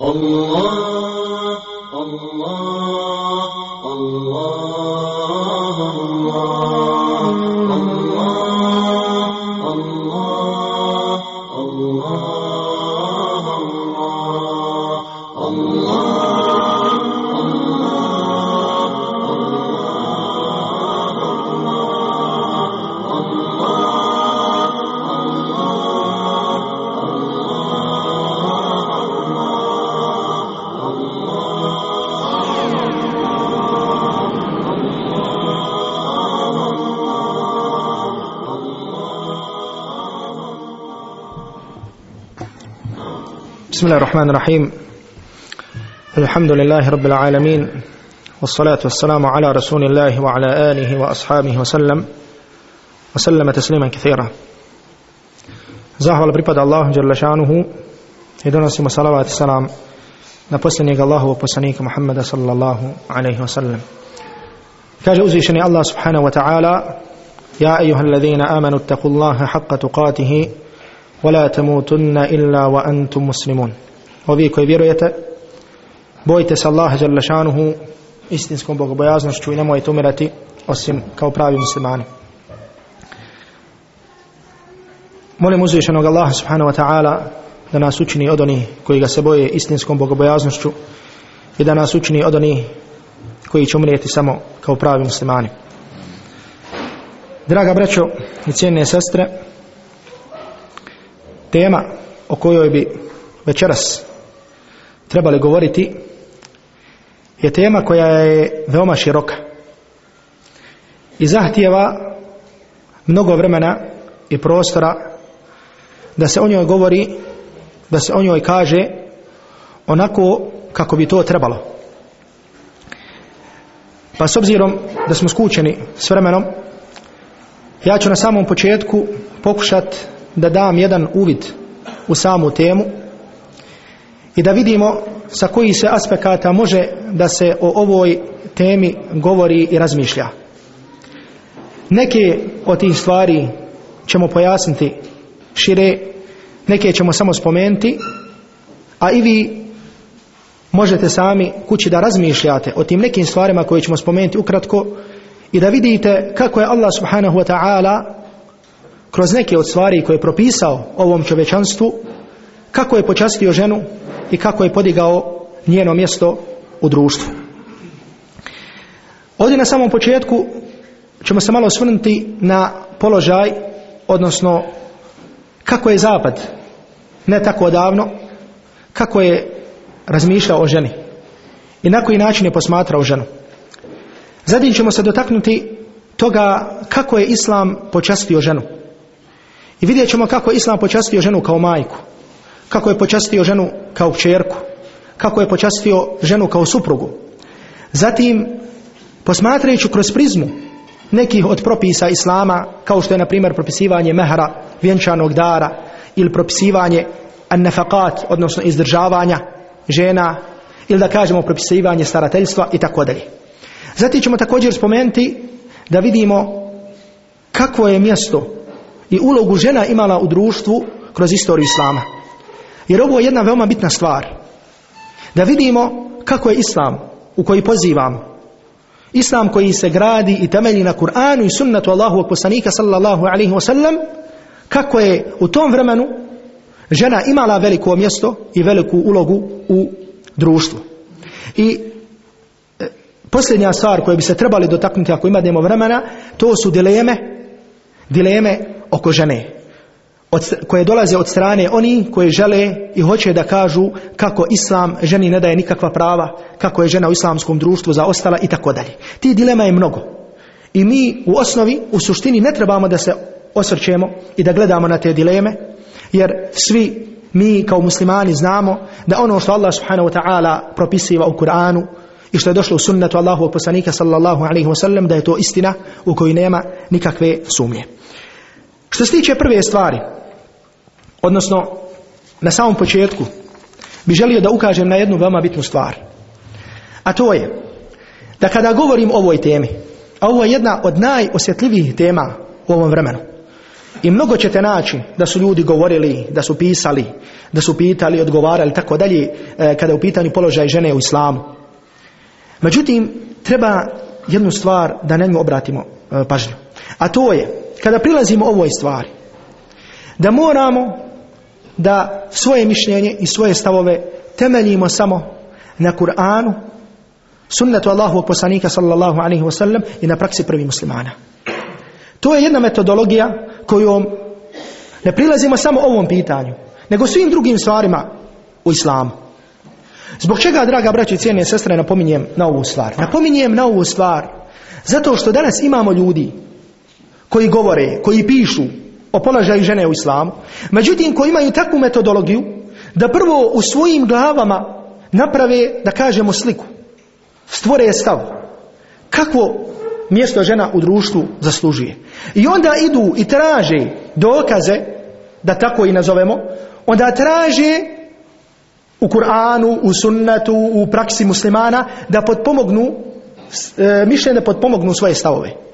الله الله. بسم الله الرحمن الرحيم الحمد لله رب العالمين والصلاة والسلام على رسول الله وعلى آله وأصحابه وسلم وسلم تسليما كثيرا زهر بريباد الله جل شانه يدون سيما صلوات السلام نبسنيك الله وبسنيك محمد صلى الله عليه وسلم كاج أزيشني الله سبحانه وتعالى يا أيها الذين آمنوا اتقوا الله حق تقاته ولا تموتن إلا وأنتم مسلمون ovi koji vjerujete bojite se Allaha dželle šanuhu istinskom bogobojaznošću i nemojte umirati osim kao pravi muslimani molim uzvišenog Allaha subhanahu wa ta'ala da nas učini od onih koji ga se boje istinskom bogobojaznošću i da nas učini od onih koji će umrijeti samo kao pravi muslimani draga braćo i cijene sestre tema o kojoj bi večeras trebali govoriti je tema koja je veoma široka i zahtijeva mnogo vremena i prostora da se o njoj govori da se o njoj kaže onako kako bi to trebalo. Pa s obzirom da smo skučeni s vremenom ja ću na samom početku pokušati da dam jedan uvid u samu temu i da vidimo sa koji se aspekata može da se o ovoj temi govori i razmišlja. Neke od tih stvari ćemo pojasniti šire, neke ćemo samo spomenuti, a i vi možete sami kući da razmišljate o tim nekim stvarima koje ćemo spomenuti ukratko i da vidite kako je Allah subhanahu wa ta'ala kroz neke od stvari koje je propisao ovom čovečanstvu, kako je počastio ženu i kako je podigao njeno mjesto u društvu. Ovdje na samom početku ćemo se malo osvrnuti na položaj, odnosno kako je zapad, ne tako davno, kako je razmišljao o ženi i na koji način je posmatrao ženu. Zatim ćemo se dotaknuti toga kako je Islam počastio ženu. I vidjet ćemo kako je Islam počastio ženu kao majku, kako je počastio ženu kao kćerku, kako je počastio ženu kao suprugu. Zatim, posmatrajući kroz prizmu nekih od propisa Islama, kao što je, na primjer, propisivanje mehra, vjenčanog dara, ili propisivanje an-nafakat, odnosno izdržavanja žena, ili da kažemo propisivanje starateljstva i tako dalje. Zatim ćemo također spomenuti da vidimo kakvo je mjesto i ulogu žena imala u društvu kroz istoriju Islama. Jer ovo je jedna veoma bitna stvar. Da vidimo kako je Islam u koji pozivam. Islam koji se gradi i temelji na Kur'anu i sunnatu Allahovog poslanika sallallahu alaihi wasallam kako je u tom vremenu žena imala veliko mjesto i veliku ulogu u društvu. I e, posljednja stvar koju bi se trebali dotaknuti ako imamo vremena, to su dileme, dileme oko žene od, koje dolaze od strane oni koji žele i hoće da kažu kako islam ženi ne daje nikakva prava, kako je žena u islamskom društvu zaostala i tako dalje. Ti dilema je mnogo. I mi u osnovi, u suštini ne trebamo da se osvrćemo i da gledamo na te dileme, jer svi mi kao muslimani znamo da ono što Allah subhanahu wa ta'ala propisiva u Kur'anu i što je došlo u sunnetu Allahu poslanika sallallahu alaihi wa sallam da je to istina u kojoj nema nikakve sumnje. Što se tiče prve stvari, odnosno na samom početku, bi želio da ukažem na jednu veoma bitnu stvar. A to je da kada govorim o ovoj temi, a ovo je jedna od najosjetljivijih tema u ovom vremenu, I mnogo ćete naći da su ljudi govorili, da su pisali, da su pitali, odgovarali, tako dalje, e, kada je u pitanju položaj žene u islamu. Međutim, treba jednu stvar da na nju obratimo e, pažnju. A to je, kada prilazimo ovoj stvari, da moramo da svoje mišljenje i svoje stavove temeljimo samo na Kur'anu, sunnetu Allahovog poslanika sallallahu alaihi wasallam i na praksi prvih muslimana. To je jedna metodologija kojom ne prilazimo samo ovom pitanju, nego svim drugim stvarima u islamu. Zbog čega, draga braći i cijene sestre, napominjem na ovu stvar? Napominjem na ovu stvar zato što danas imamo ljudi koji govore, koji pišu o položaju žene u islamu, međutim koji imaju takvu metodologiju da prvo u svojim glavama naprave, da kažemo, sliku. Stvore stav. Kako mjesto žena u društvu zaslužuje. I onda idu i traže dokaze, da tako i nazovemo, onda traže u Kur'anu, u sunnetu, u praksi muslimana da potpomognu, e, mišljenje da potpomognu svoje stavove.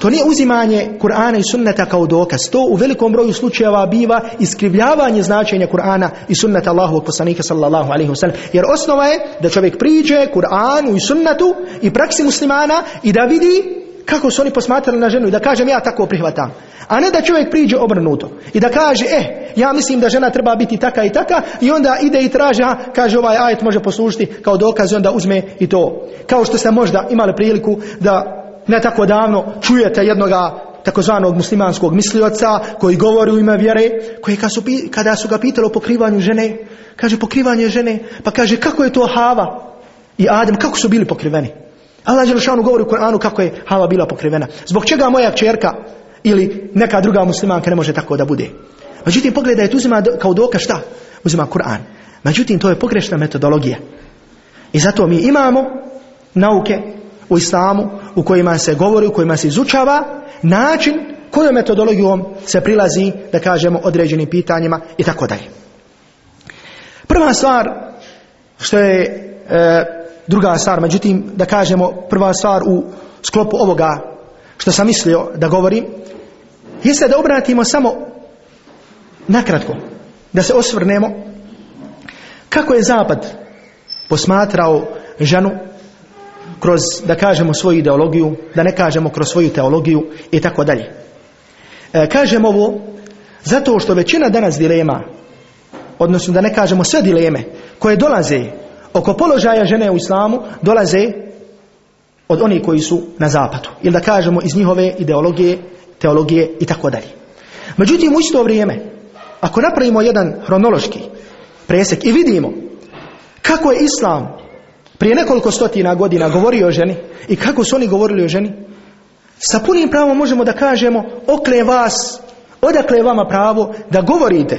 To nije uzimanje Kur'ana i sunneta kao dokaz. To u velikom broju slučajeva biva iskrivljavanje značenja Kur'ana i sunneta Allahovog poslanika sallallahu alaihi wasallam. Jer osnova je da čovjek priđe Kur'anu i sunnetu i praksi muslimana i da vidi kako su oni posmatrali na ženu i da kažem ja tako prihvatam. A ne da čovjek priđe obrnuto i da kaže, eh, ja mislim da žena treba biti taka i taka i onda ide i traže, a, kaže ovaj ajet može poslužiti kao dokaz i onda uzme i to. Kao što ste možda imali priliku da ne tako davno čujete jednoga takozvanog muslimanskog mislioca koji govori u ime vjere, koji kada su ga pitali o pokrivanju žene, kaže pokrivanje žene, pa kaže kako je to Hava i Adem, kako su bili pokriveni. Allah Đelšanu govori u Koranu kako je Hava bila pokrivena. Zbog čega moja čerka ili neka druga muslimanka ne može tako da bude. Međutim, pogledajte, uzima kao dokaz šta? Uzima Kur'an. Međutim, to je pogrešna metodologija. I zato mi imamo nauke u islamu u kojima se govori, u kojima se izučava način kojom metodologijom se prilazi, da kažemo, određenim pitanjima i tako dalje. Prva stvar što je e, druga stvar, međutim, da kažemo prva stvar u sklopu ovoga što sam mislio da govorim, jeste da obratimo samo nakratko, da se osvrnemo kako je Zapad posmatrao ženu kroz, da kažemo, svoju ideologiju, da ne kažemo kroz svoju teologiju i tako dalje. E, kažem ovo zato što većina danas dilema, odnosno da ne kažemo sve dileme, koje dolaze oko položaja žene u islamu, dolaze od onih koji su na zapadu. Ili da kažemo iz njihove ideologije, teologije i tako dalje. Međutim, u isto vrijeme, ako napravimo jedan hronološki presek i vidimo kako je islam prije nekoliko stotina godina govorio o ženi i kako su oni govorili o ženi, sa punim pravom možemo da kažemo okle vas, odakle je vama pravo da govorite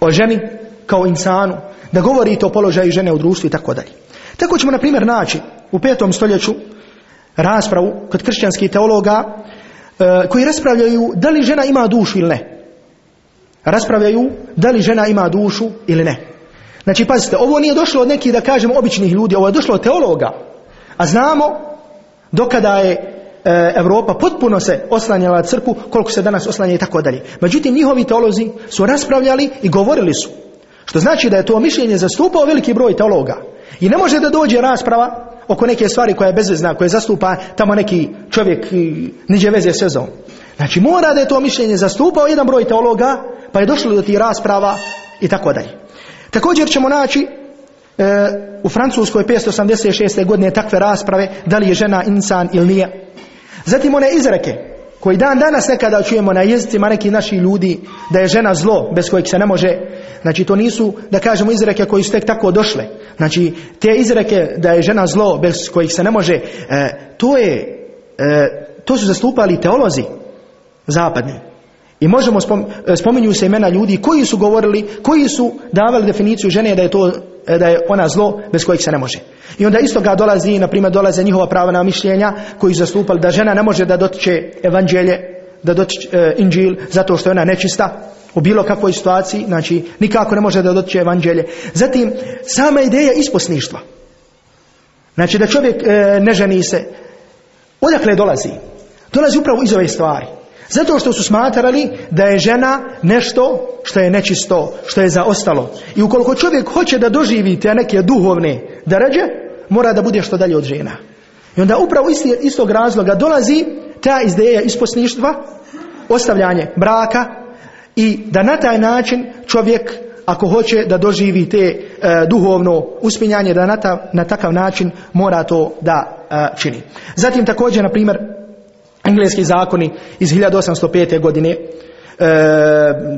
o ženi kao insanu, da govorite o položaju žene u društvu i tako dalje. Tako ćemo, na primjer, naći u petom stoljeću raspravu kod kršćanskih teologa e, koji raspravljaju da li žena ima dušu ili ne. Raspravljaju da li žena ima dušu ili ne. Znači, pazite, ovo nije došlo od nekih, da kažemo, običnih ljudi, ovo je došlo od teologa. A znamo, dokada je Europa potpuno se oslanjala crku, koliko se danas oslanja i tako dalje. Međutim, njihovi teolozi su raspravljali i govorili su. Što znači da je to mišljenje zastupao veliki broj teologa. I ne može da dođe rasprava oko neke stvari koja je bezvezna, koja zastupa tamo neki čovjek niđe veze s vezom. Znači mora da je to mišljenje zastupao jedan broj teologa, pa je došlo do tih rasprava i tako dalje. Također ćemo naći e, u Francuskoj 586. godine takve rasprave da li je žena insan ili nije. Zatim one izreke koji dan danas nekada čujemo na jezicima neki naši ljudi da je žena zlo bez kojeg se ne može znači to nisu da kažemo izreke koji su tek tako došle znači te izreke da je žena zlo bez kojih se ne može e, to je e, to su zastupali teolozi zapadni i možemo spom, spominju se imena ljudi koji su govorili koji su davali definiciju žene da je to da je ona zlo bez kojeg se ne može. I onda isto ga dolazi, na primjer dolaze njihova prava na mišljenja koji su zastupali da žena ne može da dotiče evanđelje, da dotiče e, inđil zato što je ona nečista u bilo kakvoj situaciji, znači nikako ne može da dotiče evanđelje. Zatim, sama ideja isposništva. Znači da čovjek e, ne ženi se. Odakle dolazi? Dolazi upravo iz ove stvari. Zato što su smatrali da je žena nešto što je nečisto, što je zaostalo. I ukoliko čovjek hoće da doživi te neke duhovne darađe, mora da bude što dalje od žena. I onda upravo isti, istog razloga dolazi ta izdeja isposništva, ostavljanje braka i da na taj način čovjek ako hoće da doživi te e, duhovno uspinjanje, da na, ta, na takav način mora to da e, čini. Zatim također, na primjer, engleski zakoni iz 1805. godine e,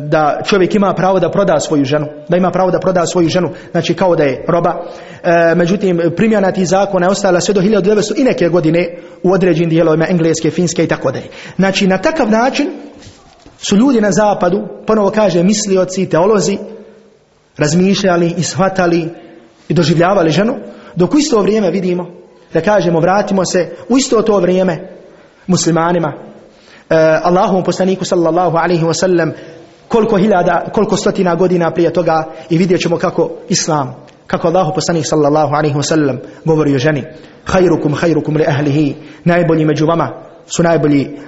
da čovjek ima pravo da proda svoju ženu, da ima pravo da proda svoju ženu, znači kao da je roba. E, međutim, primjena tih zakona je ostala sve do 1900 i neke godine u određenim dijelovima engleske, finske i tako dalje. Znači, na takav način su ljudi na zapadu, ponovo kaže mislioci, teolozi, razmišljali i shvatali i doživljavali ženu, dok u isto vrijeme vidimo, da kažemo, vratimo se u isto to vrijeme muslimanima, uh, Allahovom poslaniku sallallahu alaihi wa sallam, koliko hiljada, koliko stotina godina prije toga i vidjet ćemo kako Islam, kako Allahu poslanik sallallahu alaihi wa sallam govori o ženi. Hayrukum, hayrukum li ahlihi, najbolji među vama su najbolji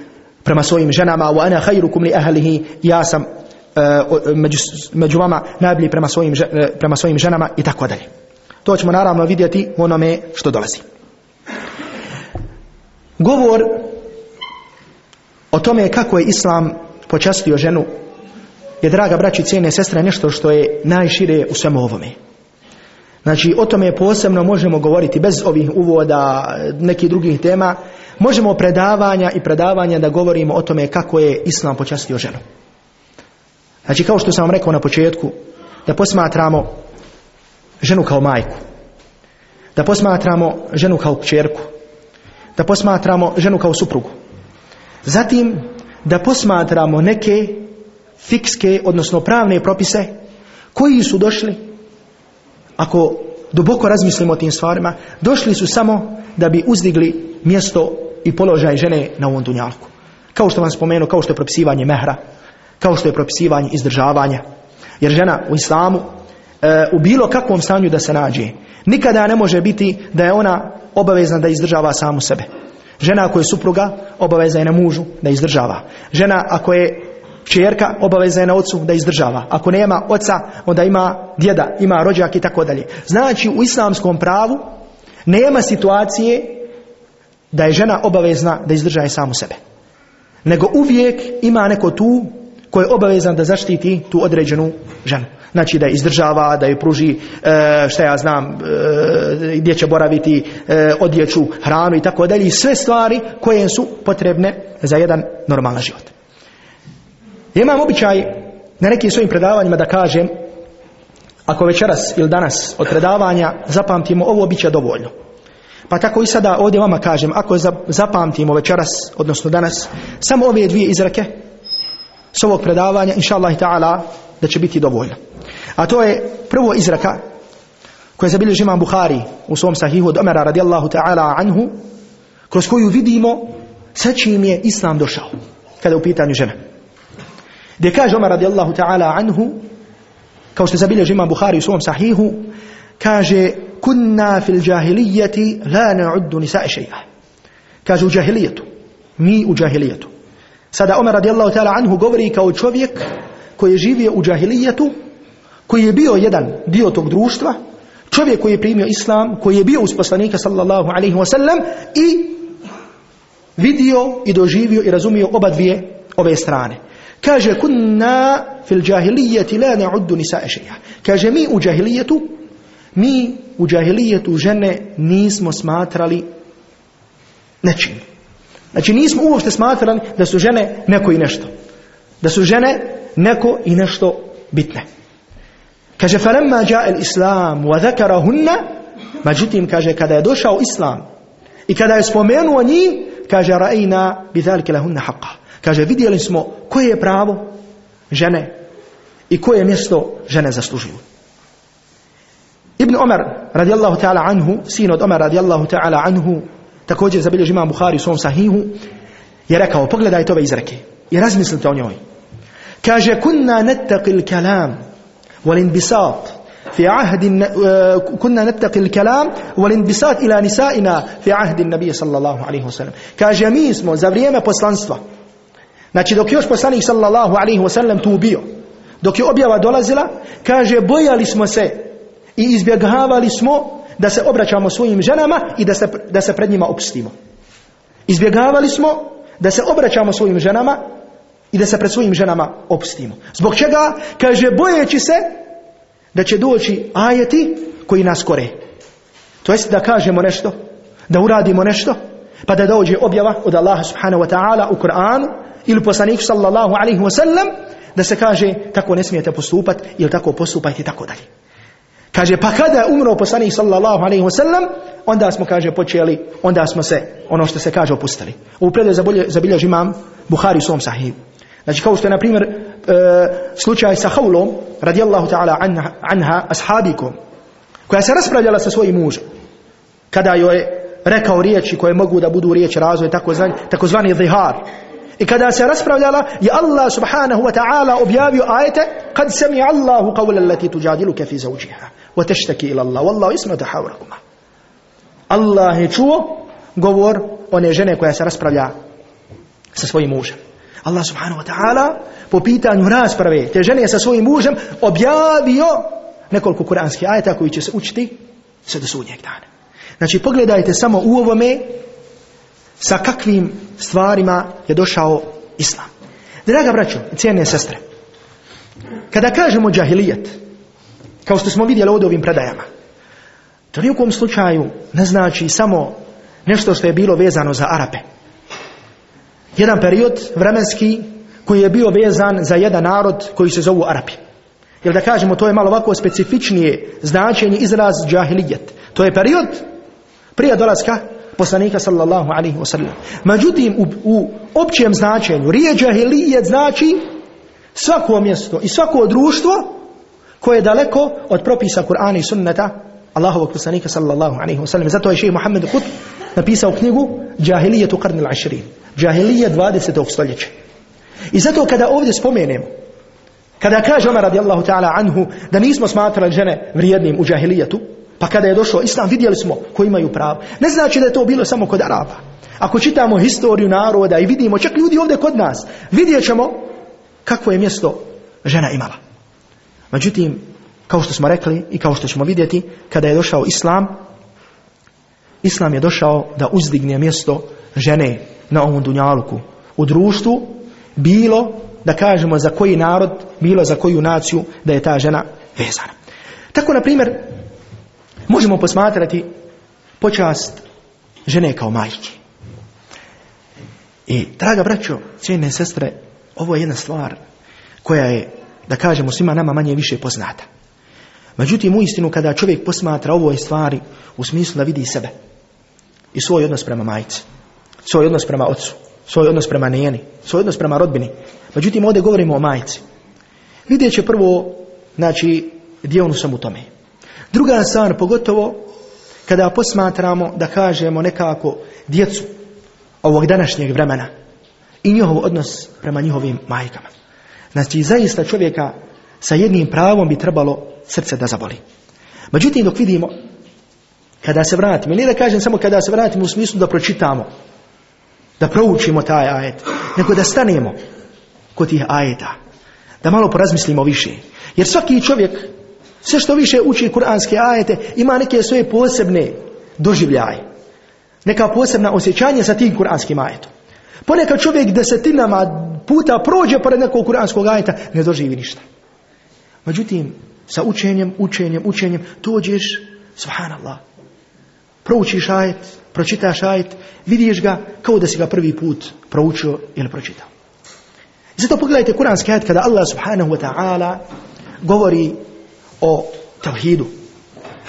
prema svojim ženama, wa ana hayrukum li ahlihi, ja sam uh, među, među vama najbolji prema svojim, prema svojim ženama i tako dalje. To ćemo naravno vidjeti onome što dolazi. Govor o tome kako je Islam počastio ženu je, draga braći, cijene sestre, nešto što je najšire u svemu ovome. Znači, o tome posebno možemo govoriti bez ovih uvoda, nekih drugih tema. Možemo predavanja i predavanja da govorimo o tome kako je Islam počastio ženu. Znači, kao što sam vam rekao na početku, da posmatramo ženu kao majku, da posmatramo ženu kao kćerku, da posmatramo ženu kao suprugu. Zatim, da posmatramo neke fikske, odnosno pravne propise, koji su došli, ako duboko razmislimo o tim stvarima, došli su samo da bi uzdigli mjesto i položaj žene na ovom dunjalku. Kao što vam spomenu, kao što je propisivanje mehra, kao što je propisivanje izdržavanja. Jer žena u islamu e, u bilo kakvom stanju da se nađe, nikada ne može biti da je ona obavezna da izdržava samu sebe. Žena ako je supruga, obaveza je na mužu da izdržava. Žena ako je čerka, obaveza je na ocu da izdržava. Ako nema oca, onda ima djeda, ima rođak i tako dalje. Znači u islamskom pravu nema situacije da je žena obavezna da izdržaje samu sebe. Nego uvijek ima neko tu koji je obavezan da zaštiti tu određenu ženu. Znači da je izdržava, da je pruži e, šta ja znam e, gdje će boraviti e, odjeću, hranu i tako dalje. Sve stvari koje su potrebne za jedan normalan život. Ja imam običaj na nekim svojim predavanjima da kažem ako večeras ili danas od predavanja zapamtimo ovo bit će dovoljno. Pa tako i sada ovdje vama kažem, ako zapamtimo večeras, odnosno danas, samo ove dvije izreke s ovog predavanja, inša Allah ta'ala, da će biti dovoljno. A to je prvo izraka koje zabilježi imam Bukhari u svom sahihu od Omera radijallahu ta'ala anhu, kroz koju vidimo sa čim je Islam došao, kada je u pitanju žena. Gdje kaže Omer radijallahu ta'ala anhu, kao što zabilježi imam Bukhari u svom sahihu, kaže, kunna fil džahilijeti la na'uddu nisa'i šeja. Kaže u džahilijetu, mi u džahilijetu. Sada Omer radijallahu ta'ala anhu govori kao čovjek koji je živio u džahilijetu, koji je bio jedan dio tog društva, čovjek koji je primio islam, koji je bio uz poslanika sallallahu alaihi wa sallam i vidio i doživio i razumio oba dvije ove strane. Kaže, kunna fil džahilijeti la na'uddu nisa'a šeja. Kaže, mi u džahilijetu, mi u džahilijetu žene nismo smatrali nečim. Znači nismo uopšte smatrali da su žene neko i nešto. Da su žene neko i nešto bitne. Kaže, islam wa zakara hunna, međutim, kaže, kada je došao islam i kada je spomenuo njih, kaže, bi zalike lahunna haqqa. Kaže, vidjeli smo koje je pravo žene i koje mjesto žene zaslužuju. Ibn Omar radijallahu ta'ala anhu, sin od Omar radijallahu ta'ala anhu, također zabilježi imam Bukhari u svom sahihu, je rekao, pogledajte ove izreke i razmislite o njoj. Kaže, kunna nettaqi l-kalam wal-inbisat في عهد كنا نتقي الكلام والانبساط إلى نسائنا في عهد النبي صلى الله عليه وسلم kaže mi smo za vrijeme poslanstva Znači dok još poslanik sallallahu alaihi wasallam tu bio, dok je objava dolazila, kaže bojali smo se i izbjegavali smo da se obraćamo svojim ženama i da se, da se pred njima opustimo. Izbjegavali smo da se obraćamo svojim ženama i da se pred svojim ženama opustimo. Zbog čega? Kaže bojeći se da će doći ajeti koji nas kore. To jest da kažemo nešto, da uradimo nešto, pa da dođe objava od Allaha subhanahu wa ta'ala u Kur'anu ili poslaniku sallallahu alaihi wa sallam da se kaže tako ne smijete postupati ili tako postupajte i tako dalje. Kaže pa kada je umro poslanik sallallahu alaihi wa sallam onda smo kaže počeli, onda smo se ono što se kaže opustili. U predaju zabilježi imam Buhari u svom sahibu. Znači kao što je na primjer e, slučaj sa Haulom radijallahu ta'ala anha, anha ashabikom koja se raspravljala sa svojim mužem kada joj je rekao riječi koje mogu da budu riječi razvoj takozvani takozvani zihar i kada se raspravljala je Allah subhanahu wa ta'ala objavio ajete kad sami Allahu qawla allati tujadiluka fi zawjiha wa tashtaki ila Allah wallahu isma tahawrakuma Allah je čuo govor one žene koja se raspravlja sa svojim mužem Allah subhanahu wa ta'ala po pitanju rasprave te žene sa svojim mužem objavio nekoliko kuranskih ajeta koji će se učiti sve do sudnjeg dana. Znači pogledajte samo u ovome sa kakvim stvarima je došao Islam. Draga braćo i cijene sestre, kada kažemo džahilijet, kao što smo vidjeli ovdje ovim predajama, to nijekom slučaju ne znači samo nešto što je bilo vezano za Arape. Jedan period vremenski koji je bio vezan za jedan narod koji se zovu Arapi. Jer da kažemo, to je malo ovako specifičnije značenje izraz džahilijet. To je period prije dolaska poslanika sallallahu alaihi wa sallam. Međutim, u, u općem značenju, riječ džahilijet znači svako mjesto i svako društvo koje je daleko od propisa Kur'ana i sunneta Allahovog poslanika sallallahu alaihi wa sallam. Zato je šeji Muhammed Qut napisao knjigu Džahilijetu qarnil ašrin. Džahilije 20. stoljeća. I zato kada ovdje spomenemo kada kaže Omar radijallahu ta'ala anhu da nismo smatrali žene vrijednim u džahilijetu, pa kada je došao islam vidjeli smo koji imaju pravo. Ne znači da je to bilo samo kod Araba. Ako čitamo historiju naroda i vidimo, čak ljudi ovdje kod nas, vidjet ćemo kakvo je mjesto žena imala. Međutim, kao što smo rekli i kao što ćemo vidjeti, kada je došao islam, islam je došao da uzdigne mjesto žene na ovom dunjaluku u društvu, bilo da kažemo za koji narod, bilo za koju naciju da je ta žena vezana. Tako, na primjer, možemo posmatrati počast žene kao majke. I, draga braćo, cijene sestre, ovo je jedna stvar koja je, da kažemo, svima nama manje više poznata. Međutim, u istinu, kada čovjek posmatra ovoj stvari, u smislu da vidi sebe i svoj odnos prema majci, svoj odnos prema ocu, svoj odnos prema nijeni, svoj odnos prema rodbini. Međutim, ovdje govorimo o majci. Vidjet će prvo, znači, gdje onu sam u tome. Druga stvar, pogotovo, kada posmatramo, da kažemo nekako djecu ovog današnjeg vremena i njihov odnos prema njihovim majkama. Znači, zaista čovjeka sa jednim pravom bi trebalo srce da zaboli. Međutim, dok vidimo, kada se vratimo, nije da kažem samo kada se vratimo u smislu da pročitamo, da proučimo taj ajet, nego da stanemo kod tih ajeta, da malo porazmislimo više. Jer svaki čovjek, sve što više uči kuranske ajete, ima neke svoje posebne doživljaje. Neka posebna osjećanja sa tim kuranskim ajetom. Ponekad čovjek desetinama puta prođe pored nekog kuranskog ajeta, ne doživi ništa. Međutim, sa učenjem, učenjem, učenjem, dođeš, subhanallah, proučiš ajet, pročitaš ajet, vidiš ga kao da si ga prvi put proučio ili pročitao. Zato pogledajte kuranski ajet kada Allah subhanahu wa ta'ala govori o tavhidu.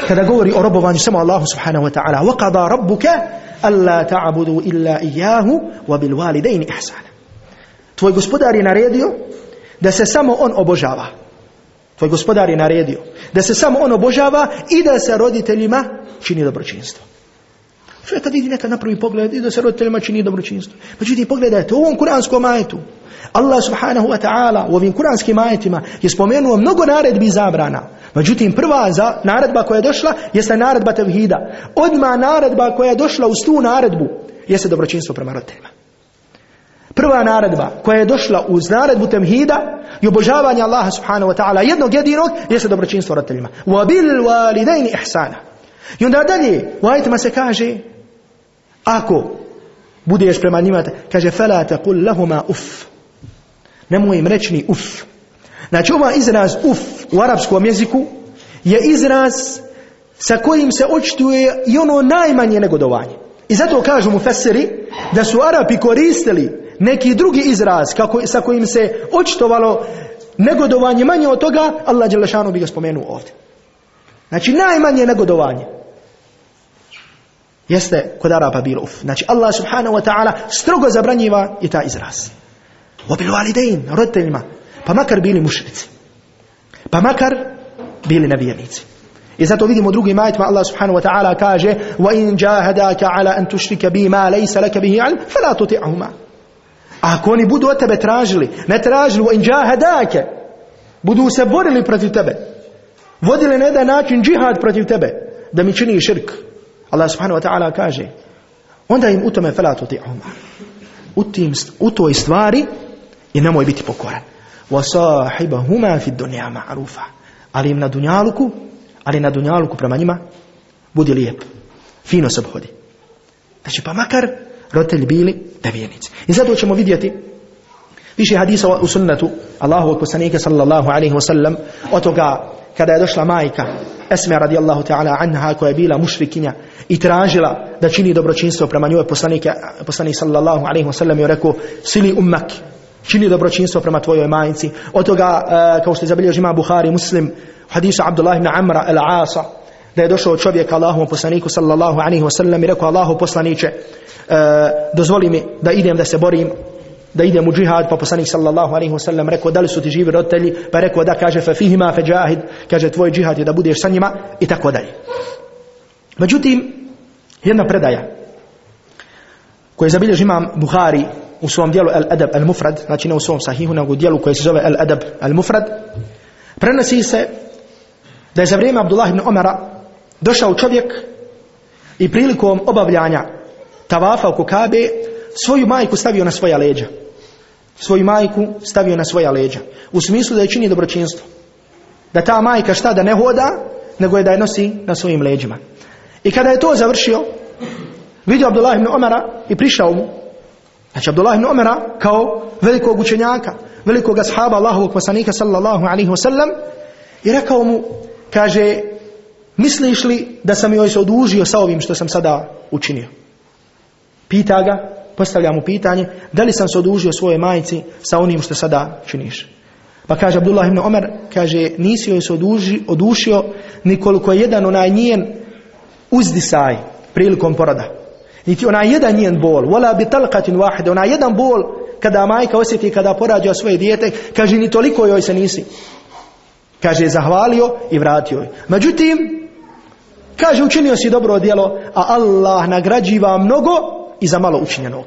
Kada govori o robovanju samo Allahu subhanahu wa ta'ala. وَقَضَى رَبُّكَ أَلَّا تَعْبُدُوا إِلَّا إِيَّاهُ وَبِالْوَالِدَيْنِ إِحْسَانًا Tvoj gospodar je naredio da se samo on obožava. Tvoj gospodar je naredio da se samo on obožava i da se roditeljima čini dobročinstvo. Čovjek kad vidi nekad na prvi pogled i da se roditeljima čini dobročinstvo. Međutim, pogledajte, u ovom kuranskom ajetu, Allah subhanahu wa ta'ala u ovim kuranskim ajetima je spomenuo mnogo naredbi zabrana. Međutim, prva za, naredba koja je došla jeste naredba tevhida. Odma naredba koja je došla uz tu naredbu jeste dobročinstvo prema roditeljima. Prva naredba koja je došla uz naredbu temhida i obožavanja Allaha subhanahu wa ta'ala jednog jedinog jeste dobročinstvo roditeljima. Wa bil walidaini ihsana. I onda dalje u ajetima se kaže ako budeš prema njima kaže fala taqul lahuma uf. Nemoj im reći ni uf. Znači ovaj izraz uf u arapskom jeziku je izraz sa kojim se očituje i ono najmanje negodovanje. I zato kažu mu Feseri da su Arapi koristili neki drugi izraz kako, sa kojim se očitovalo negodovanje manje od toga, Allah Đelešanu bi ga spomenuo ovdje. Znači najmanje negodovanje jeste kod Arapa bilo uf. Znači Allah subhanahu wa ta'ala strogo zabranjiva i ta izraz. Obil validein, roditeljima, pa makar bili mušrici. Pa makar bili nevjernici. I zato vidimo u drugim ajitima Allah subhanahu wa ta'ala kaže وَإِنْ جَاهَدَاكَ عَلَى أَن تُشْرِكَ بِي مَا لَيْسَ لَكَ بِهِ عَلْمٍ فَلَا تُطِعْهُمَا A ako oni budu od tebe tražili, ne tražili وَإِنْ جَاهَدَاكَ budu se borili protiv tebe, vodili na jedan način džihad protiv tebe, da mi čini širk. Allah subhanahu wa ta'ala kaže onda im u tome فَلَا تُطِعْهُمَا u, tim, u toj stvari i nemoj biti pokoran. وَصَاحِبَهُمَا فِي الدُّنْيَا مَعْرُوفًا Ali im na dunjaluku ali na dunjaluku prema njima budi lijep. Fino se obhodi. Znači pa makar roditelji bili nevjernici. I zato ćemo vidjeti više hadisa u sunnetu Allahovog poslanika sallallahu alaihi wasallam od toga kada je došla majka Esme radijallahu ta'ala anha koja je bila mušrikinja i tražila da čini dobročinstvo prema njoj poslanik, poslanik sallallahu alaihi wasallam je rekao sili ummak čini dobročinstvo prema tvojoj majici od toga kao što je zabilježi ima Buhari muslim hadisu Abdullah ibn Amra al-Asa da je došao čovjek Allahom poslaniku sallallahu alaihi wasallam i rekao Allahu poslaniće e, dozvoli mi da idem da se borim da idem u džihad. Pa poslanik sallallahu alaihi wasallam rekao da li su ti živi roditelji? Pa rekao da kaže fa fihima fa džahid. Kaže tvoj džihad je da budeš sa njima i tako dalje. Međutim jedna predaja koju zabilježi imam Buhari u svom dijelu Al-Adab Al-Mufrad znači ne u svom sahihu nego u dijelu koji se zove Al-Adab Al-Mufrad prenosi se da je za vrijeme Abdullah ibn Omara došao čovjek i prilikom obavljanja tavafa oko Kabe svoju majku stavio na svoja leđa. Svoju majku stavio na svoja leđa. U smislu da je čini dobročinstvo. Da ta majka šta da ne hoda, nego je da je nosi na svojim leđima. I kada je to završio, vidio Abdullah ibn Omara i prišao mu. Znači Abdullah ibn Omara kao velikog učenjaka, velikog ashaba Allahovog poslanika sallallahu alaihi wasallam i rekao mu kaže, misliš li da sam joj se odužio sa ovim što sam sada učinio? Pita ga, postavlja mu pitanje, da li sam se odužio svoje majici sa onim što sada činiš? Pa kaže Abdullah ibn Omer, kaže, nisi joj se oduži, odušio nikoliko je jedan onaj njen uzdisaj prilikom poroda. Niti onaj jedan njen bol, wala bi talqatin wahida, onaj jedan bol kada majka osjeti kada porađa svoje dijete, kaže ni toliko joj se nisi Kaže, zahvalio i vratio je. Međutim, kaže, učinio si dobro djelo, a Allah nagrađiva mnogo i za malo učinjenog.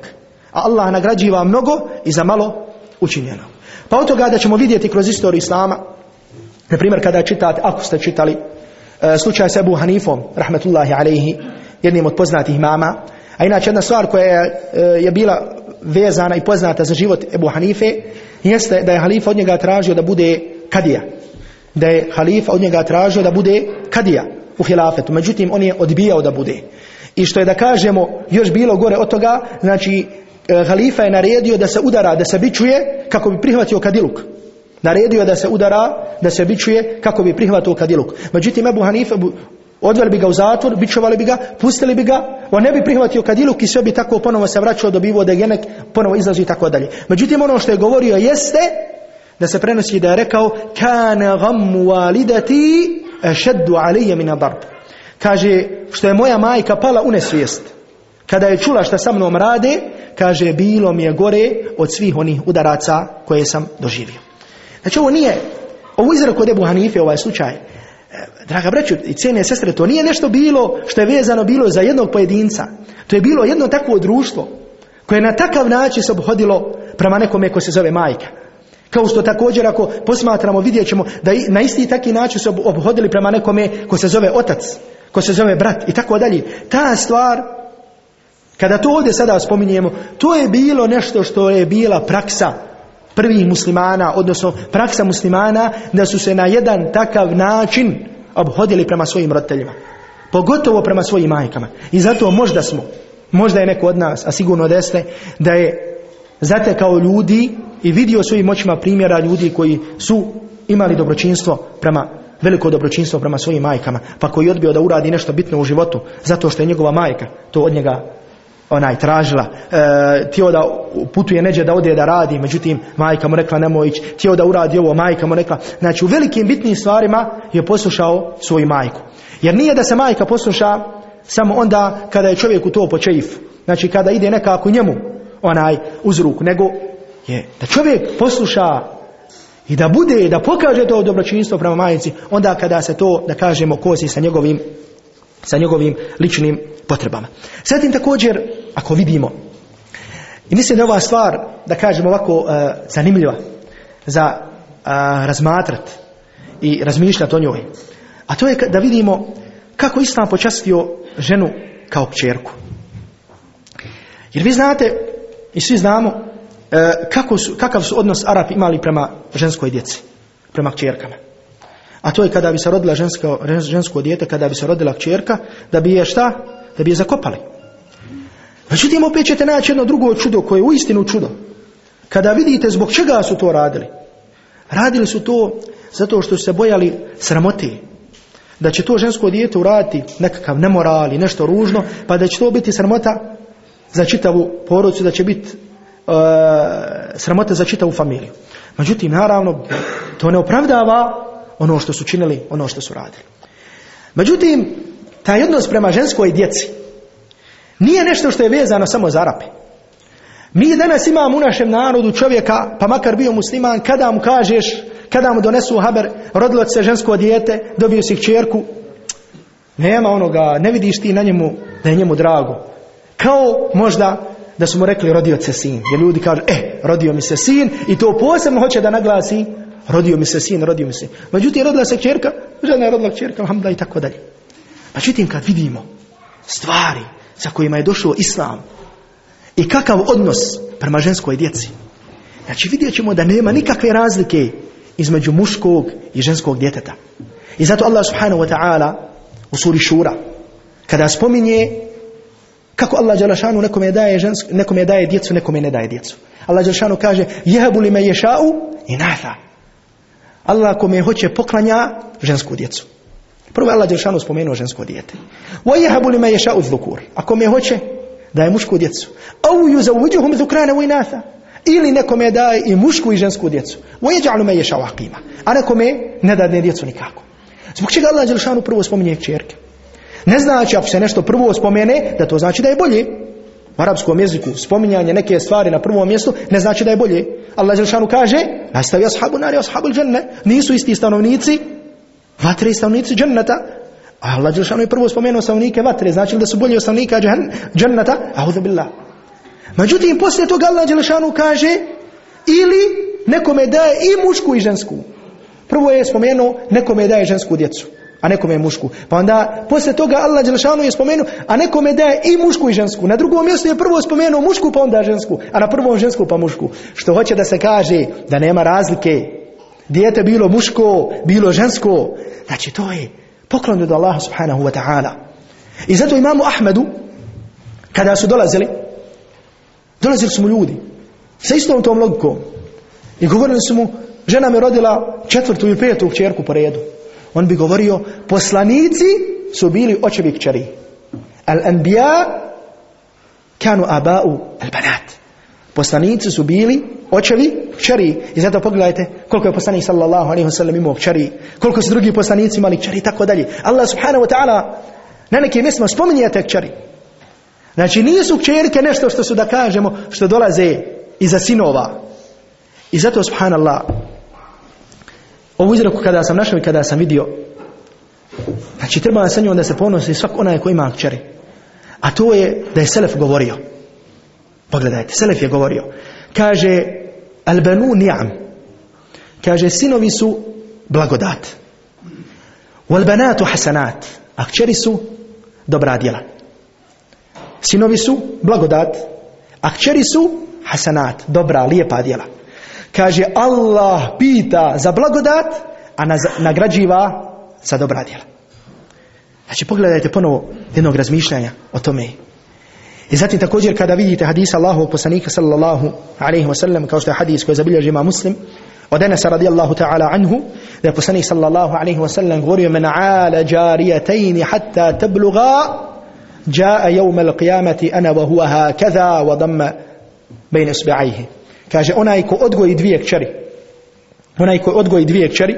A Allah nagrađiva mnogo i za malo učinjenog. Pa od toga da ćemo vidjeti kroz istoriju Islama, na primjer kada čitate, ako ste čitali, slučaj s Ebu Hanifom, rahmetullahi alaihi, jednim od poznatih mama, a inače jedna stvar koja je, je bila vezana i poznata za život Ebu Hanife, jeste da je halifa od njega tražio da bude kadija da je halifa od njega tražio da bude kadija u hilafetu. Međutim, on je odbijao da bude. I što je da kažemo još bilo gore od toga, znači halifa je naredio da se udara, da se bičuje kako bi prihvatio kadiluk. Naredio da se udara, da se bičuje kako bi prihvatio kadiluk. Međutim, Ebu Hanife odveli bi ga u zatvor, bičovali bi ga, pustili bi ga, on ne bi prihvatio kadiluk i sve bi tako ponovo se vraćao, dobivao degenek, ponovo izlazi i tako dalje. Međutim, ono što je govorio jeste da se prenosi da je rekao kana ghammu walidati ashaddu alayya min darb kaže što je moja majka pala u nesvijest kada je čula šta sa mnom rade kaže bilo mi je gore od svih onih udaraca koje sam doživio znači ovo nije ovo izrak kod Ebu Hanife ovaj slučaj Draga braću i cijene sestre, to nije nešto bilo što je vezano bilo za jednog pojedinca. To je bilo jedno takvo društvo koje je na takav način se obhodilo prema nekome ko se zove majka. Kao što također ako posmatramo vidjet ćemo da na isti taki način su obhodili prema nekome ko se zove otac, ko se zove brat i tako dalje. Ta stvar Kada to ovdje sada spominjemo, to je bilo nešto što je bila praksa prvih muslimana, odnosno praksa muslimana da su se na jedan takav način obhodili prema svojim roditeljima. Pogotovo prema svojim majkama. I zato možda smo, možda je neko od nas, a sigurno da jeste, da je zatekao ljudi i vidio svojim očima primjera ljudi koji su imali dobročinstvo prema veliko dobročinstvo prema svojim majkama, pa koji je odbio da uradi nešto bitno u životu, zato što je njegova majka to od njega onaj tražila, e, tio da putuje neđe da ode da radi, međutim majka mu rekla nemoj ići, tio da uradi ovo, majka mu rekla, znači u velikim bitnim stvarima je poslušao svoju majku. Jer nije da se majka posluša samo onda kada je čovjek u to po čeifu, znači kada ide nekako njemu onaj uz ruku, nego je da čovjek posluša i da bude, da pokaže to dobročinstvo prema majici, onda kada se to, da kažemo, kosi sa njegovim, sa njegovim ličnim potrebama. Zatim također, ako vidimo, i mislim da ova stvar, da kažemo ovako, uh, zanimljiva za uh, razmatrat i razmišljati o njoj. A to je da vidimo kako Islam počastio ženu kao kćerku. Jer vi znate, i svi znamo, e, kako su, kakav su odnos Arapi imali prema ženskoj djeci, prema kćerkama. A to je kada bi se rodila žensko, žensko dijete, kada bi se rodila kćerka, da bi je šta? Da bi je zakopali. Međutim, opet ćete naći jedno drugo čudo koje je uistinu čudo. Kada vidite zbog čega su to radili. Radili su to zato što su se bojali sramote. Da će to žensko dijete uraditi nekakav nemoral i nešto ružno, pa da će to biti sramota za čitavu porodicu, da će biti uh, sramota za čitavu familiju. Međutim, naravno, to ne opravdava ono što su činili, ono što su radili. Međutim, taj odnos prema ženskoj djeci nije nešto što je vezano samo za Arape. Mi danas imamo u našem narodu čovjeka, pa makar bio musliman, kada mu kažeš, kada mu donesu haber, rodilo se žensko dijete, dobio si kćerku, nema onoga, ne vidiš ti na njemu da je njemu drago. Kao možda da su mu rekli rodio se sin. Jer ljudi kažu, e, rodio mi se sin i to posebno hoće da naglasi, rodio mi se sin, rodio mi se. Međutim, rodila se kćerka, žena je rodila kćerka, alhamdulillah i tako dalje. Međutim, kad vidimo stvari za kojima je došao Islam i kakav odnos prema ženskoj djeci, znači vidjet ćemo da nema nikakve razlike između muškog i ženskog djeteta. I zato Allah subhanahu wa ta'ala u suri Šura, kada spominje kako Allah Đalašanu nekome daje, žensk, nekome daje djecu, nekome ne daje djecu. Allah Đalašanu kaže, jehabu li me ješau i natha. Allah kome hoće poklanja žensku djecu. Prvo Allah Đalašanu spomenuo žensko dijete. Wa jehabu li me ješau dhukur. Ako me hoće, daje mušku djecu. Au yuzawiđuhum dhukrane u inatha. Ili nekome daje i mušku i žensku djecu. Wa jeđa'lu me ješau aqima. A nekome ne dadne djecu nikako. Zbog čega Allah Đalašanu prvo spominje čerke? Ne znači ako se nešto prvo spomene da to znači da je bolje. U arapskom jeziku spominjanje neke stvari na prvom mjestu ne znači da je bolje. Allah Želšanu kaže nastavi ashabu nari ashabu dženne. Nisu isti stanovnici vatre i stanovnici dženneta. A Allah Želšanu je prvo spomenuo stanovnike vatre. Znači da su bolje stanovnika dženneta. Ahudu billah. Međutim, poslije toga Allah Želšanu kaže ili nekome daje i mušku i žensku. Prvo je spomenuo nekome daje žensku djecu a nekome je mušku. Pa onda poslije toga Allah Đelšanu je spomenuo, a nekome daje i mušku i žensku. Na drugom mjestu je prvo spomenuo mušku pa onda žensku, a na prvom žensku pa mušku. Što hoće da se kaže da nema razlike. Dijete bilo muško, bilo žensko. Znači to je poklon od Allaha subhanahu wa ta'ala. I zato imamu Ahmedu, kada su dolazili, dolazili su mu ljudi sa istom tom logikom. I govorili su mu, žena me rodila četvrtu i petu kćerku po redu on bi govorio poslanici su bili očevi kćeri. Al anbiya kanu aba'u al banat. Poslanici su bili očevi kćeri. I zato pogledajte koliko je poslanik sallallahu alejhi ve sellem imao kćeri koliko su drugi poslanici imali kćeri tako dalje. Allah subhanahu wa ta'ala na nekim mjestima spominje te kćeri. Znači nisu kćerke nešto što su da kažemo što dolaze iza sinova. I zato subhanallah Ovu izreku kada sam našao i kada sam vidio, znači treba sa njom da se ponosi svak onaj koji ima kćeri. A to je da je Selef govorio. Pogledajte, Selef je govorio. Kaže, albanu ni'am. Kaže, sinovi su blagodat. Walbanatu hasanat. A su dobra djela. Sinovi su blagodat, a kćeri su hasanat, dobra, lijepa djela. Kaže, Allah pita za blagodat, a nagrađiva za dobra djela. Znači, pogledajte ponovo jednog razmišljanja o tome. I zatim također kada vidite hadis Allahovog poslanika sallallahu alaihi wa sallam, kao što je hadis koji zabilježi ima muslim, od Enesa radijallahu ta'ala anhu, da je poslanik sallallahu alaihi wa sallam govorio men ala jarijatejni hatta tabluga جاء يوم القيامة أنا وهو هكذا وضم بين إصبعيه kaže onaj ko odgoji dvije kćeri onaj ko odgoji dvije kćeri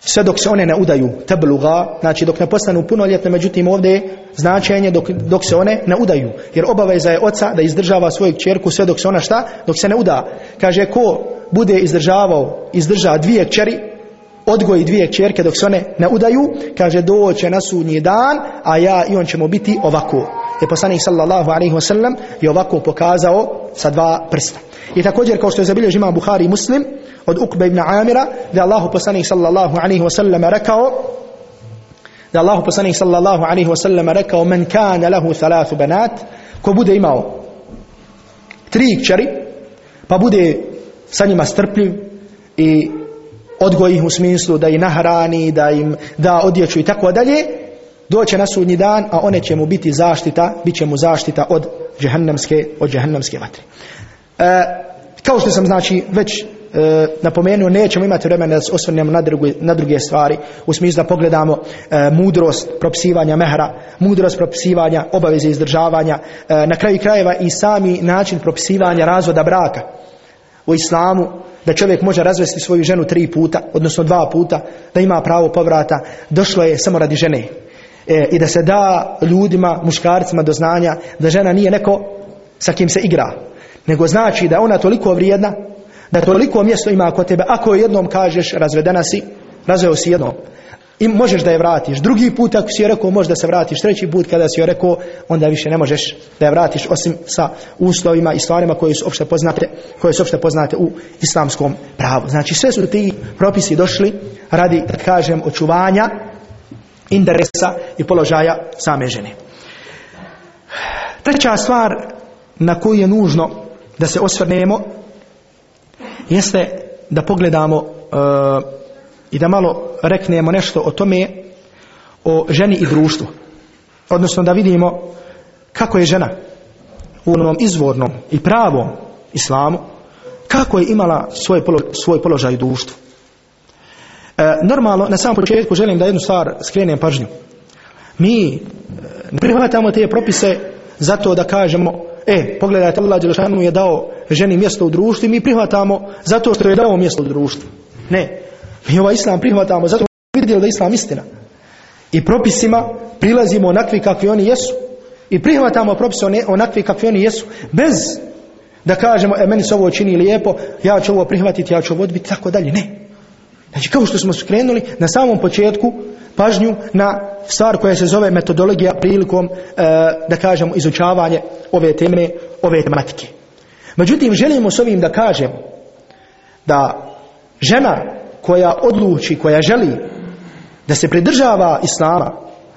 sve dok se one ne udaju tabluga znači dok ne postanu punoljetne međutim ovdje je značenje dok, dok se one ne udaju jer obaveza je oca da izdržava svoju kćerku sve dok se ona šta dok se ne uda kaže ko bude izdržavao izdrža dvije kćeri odgoji dvije kćerke dok se one ne udaju, kaže doće na sudnji dan, a ja i on ćemo biti ovako. Je poslanik sallallahu alaihi wa sallam je ovako pokazao sa dva prsta. I također kao što je zabiljež ima Buhari i Muslim od Ukbe ibn Amira, da Allahu poslanik sallallahu alaihi wa sallam rekao da Allahu poslanik sallallahu alaihi wa sallam rekao men kana lahu thalathu banat ko bude imao tri kćeri pa bude sa njima strpljiv i odgoji ih u smislu da ih nahrani, da im da odjeću i tako dalje, doće na sudnji dan, a one će mu biti zaštita, bit će mu zaštita od džehennemske, od džehennemske vatre. E, kao što sam znači već e, napomenuo, nećemo imati vremena da se osvrnemo na druge, na druge stvari, u smislu da pogledamo e, mudrost propisivanja mehra, mudrost propisivanja obaveze izdržavanja, e, na kraju krajeva i sami način propisivanja razvoda braka u islamu, da čovjek može razvesti svoju ženu tri puta, odnosno dva puta, da ima pravo povrata, došlo je samo radi žene. E, I da se da ljudima, muškarcima do znanja da žena nije neko sa kim se igra, nego znači da je ona toliko vrijedna, da toliko mjesto ima kod tebe, ako jednom kažeš razvedena si, razveo si jednom, i možeš da je vratiš. Drugi put ako si joj rekao možeš da se vratiš. Treći put kada si joj rekao onda više ne možeš da je vratiš osim sa uslovima i stvarima koje su opšte poznate, koje su opšte poznate u islamskom pravu. Znači sve su ti propisi došli radi, da kažem, očuvanja interesa i položaja same žene. Treća stvar na koju je nužno da se osvrnemo jeste da pogledamo uh, i da malo reknemo nešto o tome o ženi i društvu. Odnosno da vidimo kako je žena u onom izvornom i pravom islamu, kako je imala svoj, polo, svoj položaj u društvu. E, normalno, na samom početku želim da jednu stvar skrenem pažnju. Mi e, ne prihvatamo te propise zato da kažemo e, pogledajte, Allah Đelešanu je dao ženi mjesto u društvu i mi prihvatamo zato što je dao mjesto u društvu. Ne, Mi ovaj islam prihvatamo, zato vidjeli da je islam istina. I propisima prilazimo onakvi kakvi oni jesu. I prihvatamo propise onakvi kakvi oni jesu. Bez da kažemo, e, meni se ovo čini lijepo, ja ću ovo prihvatiti, ja ću ovo odbiti, tako dalje. Ne. Znači, kao što smo skrenuli na samom početku pažnju na stvar koja se zove metodologija prilikom, e, da kažemo, izučavanje ove teme, ove tematike. Međutim, želimo s ovim da kažemo da žena koja odluči, koja želi da se pridržava Islama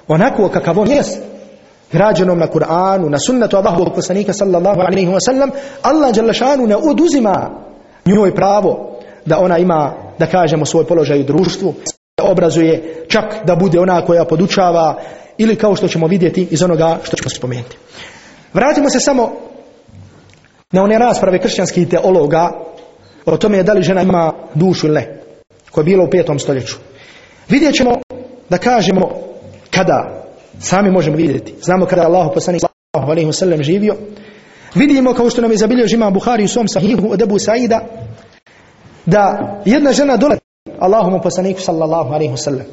onako kakav on jest, građenom na Kur'anu, na sunnetu Allahovog poslanika sallallahu alaihi wa sallam, Allah ne oduzima njoj pravo da ona ima, da kažemo, svoj položaj u društvu, obrazuje, čak da bude ona koja podučava ili kao što ćemo vidjeti iz onoga što ćemo spomenuti. Vratimo se samo na one rasprave kršćanskih teologa o tome da li žena ima dušu ili ne koje je bilo u petom stoljeću. Vidjet ćemo da kažemo kada, sami možemo vidjeti, znamo kada je Allah poslanik sallallahu živio, vidimo kao što nam je zabilio žima Buhari u svom sahihu od Ebu Saida, da jedna žena dole Allahom poslaniku sallallahu alaihi wa sallam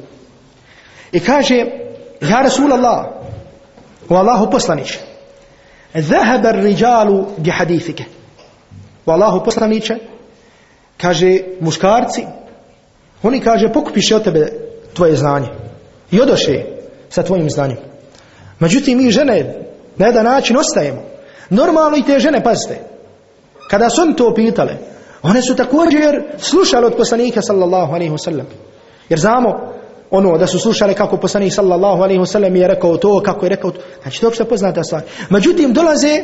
i kaže, ja Rasul Allah, u Allahu poslaniće, ذهب الرجال بحديثك والله poslaniće kaže muškarci Oni kaže, pokupiše od tebe tvoje znanje. I odoše sa tvojim znanjem. Međutim, mi žene na jedan način ostajemo. Normalno i te žene, pazite, kada su oni to pitale, one su također slušali od poslanika sallallahu alaihi wasallam. Jer znamo ono da su slušali kako poslanik sallallahu alaihi wasallam je rekao to, kako je rekao to. Znači to je poznata stvar. Međutim, dolaze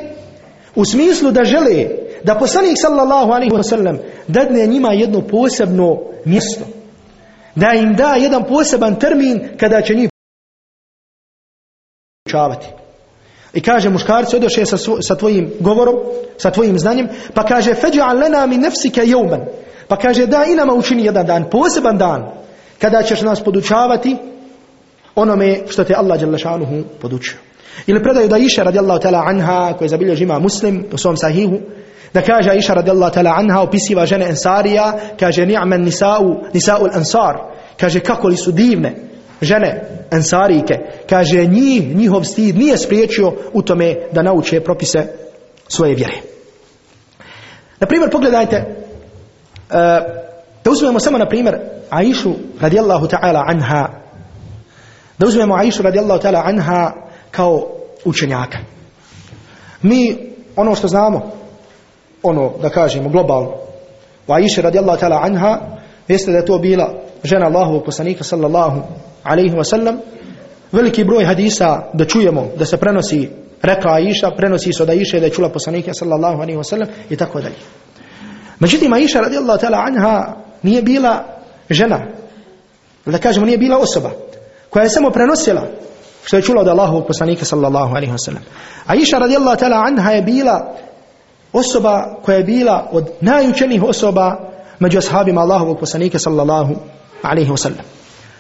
u smislu da žele da poslanik sallallahu alaihi wasallam dadne njima jedno posebno mjesto. Da im da jedan poseban termin kada će njih poučavati. I kaže muškarci odoše sa, sa tvojim govorom, sa tvojim znanjem, pa kaže feđa'al lena min nefsike jeuban. Pa kaže da i nama učini jedan dan, poseban dan, kada ćeš nas podučavati onome što te Allah dželle šanuhu podučio. Ili predaju da Iša radijallahu ta'ala anha, koje zabilježi ima muslim u svom sahihu, da kaže Iša radijallahu ta'ala anha, opisiva žene Ensarija, kaže ni'man nisa'u, nisa'u ansar, kaže kako li su divne žene Ensarike, kaže njih, njihov stid nije spriječio u tome da nauče propise svoje vjere. Na primjer, pogledajte, e, da uzmemo samo na primjer Aishu radijallahu ta'ala anha, da uzmemo Aishu radijallahu ta'ala anha kao učenjaka. Mi ono što znamo, ono da kažemo globalno, u Aisha radijallahu ta'ala anha, jeste da je to bila žena Allahovog poslanika sallallahu alaihi wa sallam, veliki broj hadisa da čujemo, da se prenosi rekla Aisha, prenosi se od Aisha da je čula poslanika sallallahu alaihi wa sallam i tako dalje. Međutim, Aisha radijallahu ta'ala anha nije bila žena, da kažemo nije bila osoba, koja je samo prenosila što je čula od Allahovog poslanika sallallahu alaihi wa sallam. Aisha radijallahu ta'ala anha je bila osoba koja je bila od najučenijih osoba među ashabima Allahovog poslanika sallallahu alaihi wa sallam.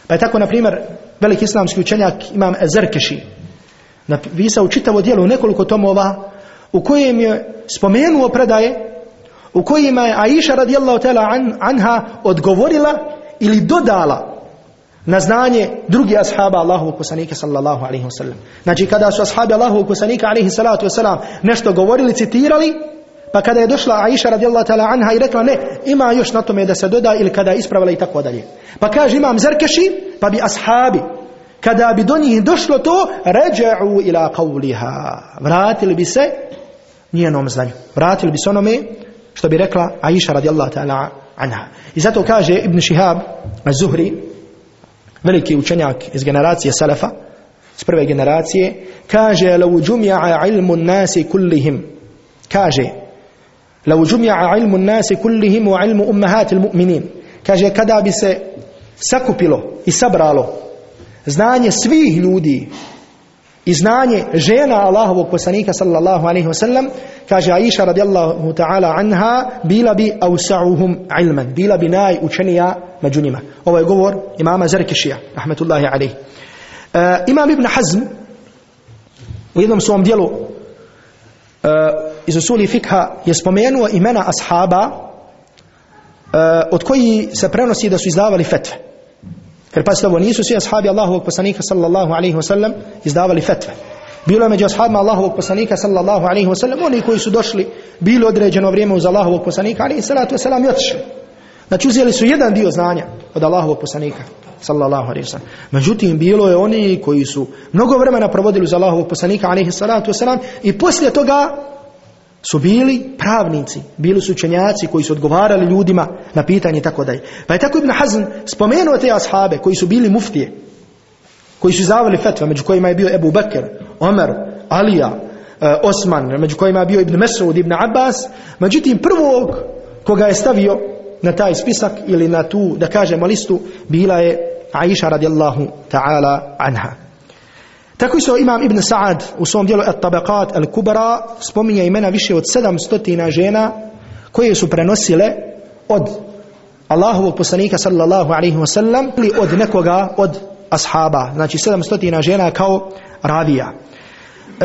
Pa je tako, na primjer, veliki islamski učenjak imam Ezerkeši napisao čitavo dijelo u nekoliko tomova u kojem je spomenuo predaje u kojima je Aisha radijallahu ta'ala an, anha odgovorila ili dodala na znanje drugi ashaba Allahovog poslanika sallallahu alaihi wasallam. Znači kada su ashabi Allahovog poslanika alaihi salatu wasalam nešto govorili, citirali, pa kada je došla Aisha radijallahu ta'ala anha i rekla ne, ima još na tome da se doda ili kada je ispravila i tako dalje. Pa kaže imam Zerkeši, pa bi ashabi kada bi do njih došlo to, ređa'u ila qavliha. Vratili bi se njenom znanju. Vratili bi se onome što bi rekla Aisha radijallahu ta'ala anha. I zato kaže Ibn Shihab az-Zuhri, veliki učenjak iz generacije Salafa, s prve generacije, kaže lau džumja'a ilmu nasi kullihim, kaže džumja'a ilmu nasi kullihim u ilmu ummahati mu'minin, kaže kada bi se sakupilo i sabralo znanje svih ljudi i znanje žena Allahovog poslanika sallallahu alaihi wasallam kaže Aisha radijallahu ta'ala anha bila bi ausa'uhum ilman bila bi najučenija među njima ovo je govor imama Zerkešija rahmetullahi alaihi uh, imam Ibn Hazm u jednom svom dijelu uh, iz usuli fikha je spomenuo imena ashaba uh, od koji se prenosi da su izdavali fetve Jer pa ovo nisu svi ashabi Allahovog poslanika sallallahu alaihi wasallam izdavali fetve. Bilo je među ashabima Allahovog poslanika sallallahu alaihi wasallam oni koji su došli, bili određeno vrijeme uz Allahovog poslanika alaihi salatu wasallam i otišli. Znači uzeli su jedan dio znanja od Allahovog poslanika sallallahu alaihi wasallam. Međutim, bilo je oni koji su mnogo vremena provodili uz Allahovog poslanika alaihi salatu wasallam i poslije toga su bili pravnici, bili su učenjaci koji su odgovarali ljudima na pitanje i tako dalje. Pa je tako Ibn Hazm spomenuo te ashabe koji su bili muftije, koji su izdavali fetve, među kojima je bio Ebu Bekr, Omer, Alija, Osman, među kojima je bio Ibn Mesud, Ibn Abbas, međutim prvog koga je stavio na taj spisak ili na tu, da kažemo, listu, bila je Aisha radijallahu ta'ala anha. Tako isto imam Ibn Sa'ad u svom dijelu At-Tabaqat Al-Kubra spominje imena više od 700 žena koje su prenosile od Allahovog poslanika sallallahu alaihi wa sallam ili od nekoga od ashaba. Znači 700 žena kao ravija. E,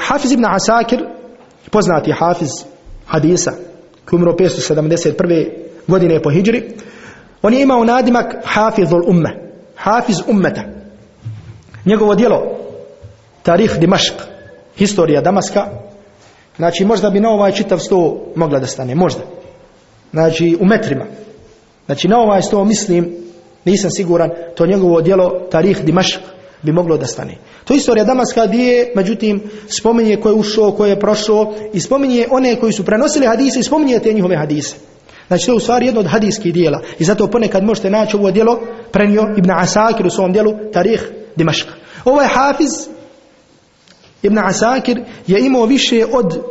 Hafiz ibn Asakir, poznati Hafiz hadisa, koji umro 571. godine po hijri, on je imao nadimak Hafizul umme, Hafiz ummeta. Njegovo dijelo, Tarih Dimašk, historija Damaska, znači možda bi na ovaj čitav sto mogla da stane, možda. Znači u metrima. Znači na ovaj sto mislim, nisam siguran, to njegovo dijelo Tarih Dimašk bi moglo da stane. To istorija Damaska gdje, međutim, spominje ko je ušao, ko je prošao i spominje one koji su prenosili hadise i spominje te njihove hadise. Znači to je u stvari jedno od hadijskih dijela. I zato ponekad možete naći ovo dijelo prenio Ibn Asakir u svom dijelu Tarih Dimaška. Ovaj Hafiz Ibn Asakir je imao više od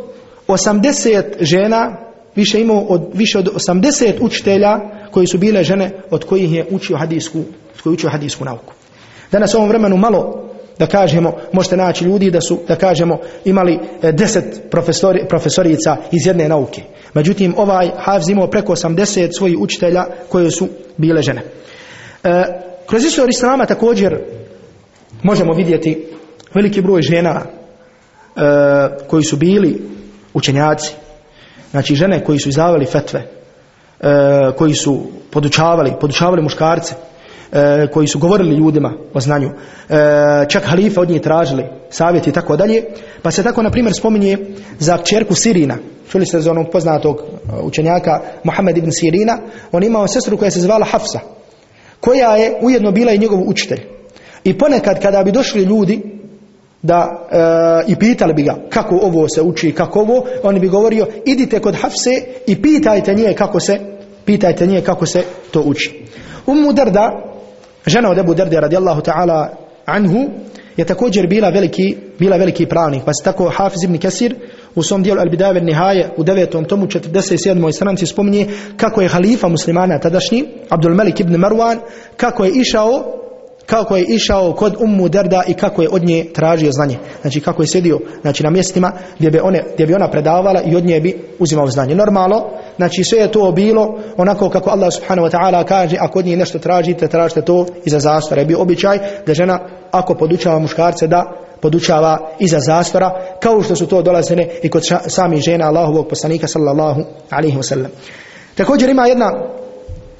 80 žena, više imao od, više od 80 učitelja koji su bile žene od kojih je učio hadijsku, koji učio hadijsku nauku. Danas u ovom vremenu malo da kažemo, možete naći ljudi da su, da kažemo, imali e, deset profesori, profesorica iz jedne nauke. Međutim, ovaj Hafiz imao preko 80 svojih učitelja koje su bile žene. E, kroz istoriju Islama također možemo vidjeti veliki broj žena e, koji su bili učenjaci, znači žene koji su izdavali fetve, e, koji su podučavali, podučavali muškarce, e, koji su govorili ljudima o znanju, e, čak halife od njih tražili savjet i tako dalje, pa se tako na primjer spominje za čerku Sirina, čuli ste za onog poznatog učenjaka Mohamed ibn Sirina, on imao sestru koja se zvala Hafsa, koja je ujedno bila i njegov učitelj. I ponekad kada bi došli ljudi da e, i pitali bi ga kako ovo se uči, kako ovo, on bi govorio idite kod Hafse i pitajte nje kako se pitajte nje kako se to uči. Ummu Darda, žena od Ebu Darda radijallahu ta'ala anhu, je također bila veliki, bila veliki pravnik. Pa se tako Hafiz ibn Kasir u svom dijelu Al-Bidaver Nihaje u devetom tomu 47. stranci spominje kako je halifa muslimana tadašnji, Abdul Malik ibn Marwan, kako je išao kako je išao kod Ummu Derda i kako je od nje tražio znanje. Znači kako je sjedio znači, na mjestima gdje bi, one, gdje bi ona predavala i od nje bi uzimao znanje. Normalno, znači sve je to bilo onako kako Allah subhanahu wa ta'ala kaže ako od nje nešto tražite, tražite to iza zastora. Je bio običaj da žena ako podučava muškarce da podučava iza zastora kao što su to dolazene i kod samih žena Allahovog poslanika sallallahu alaihi wa sallam. Također ima jedna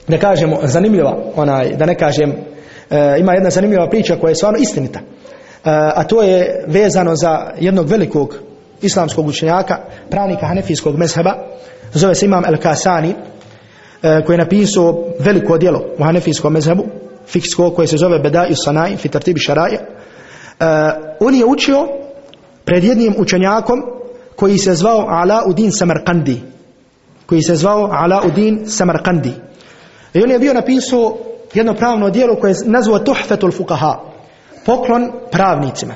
da kažemo zanimljiva onaj da ne kažem ima jedna zanimljiva priča koja je stvarno istinita. E, a to je vezano za jednog velikog islamskog učenjaka, pravnika hanefijskog mezheba, zove se Imam El-Kasani, e, koji je napisao veliko djelo u hanefijskom mezhebu, fiksko koje se zove Bedai Sanai, Fitartibi Šaraja. On je učio pred jednim učenjakom koji se zvao Alauddin Samarkandi, koji se zvao Alauddin Samarkandi. I on je bio napisao jedno pravno dijelo koje je nazvao Tuhfetul Fukaha, poklon pravnicima.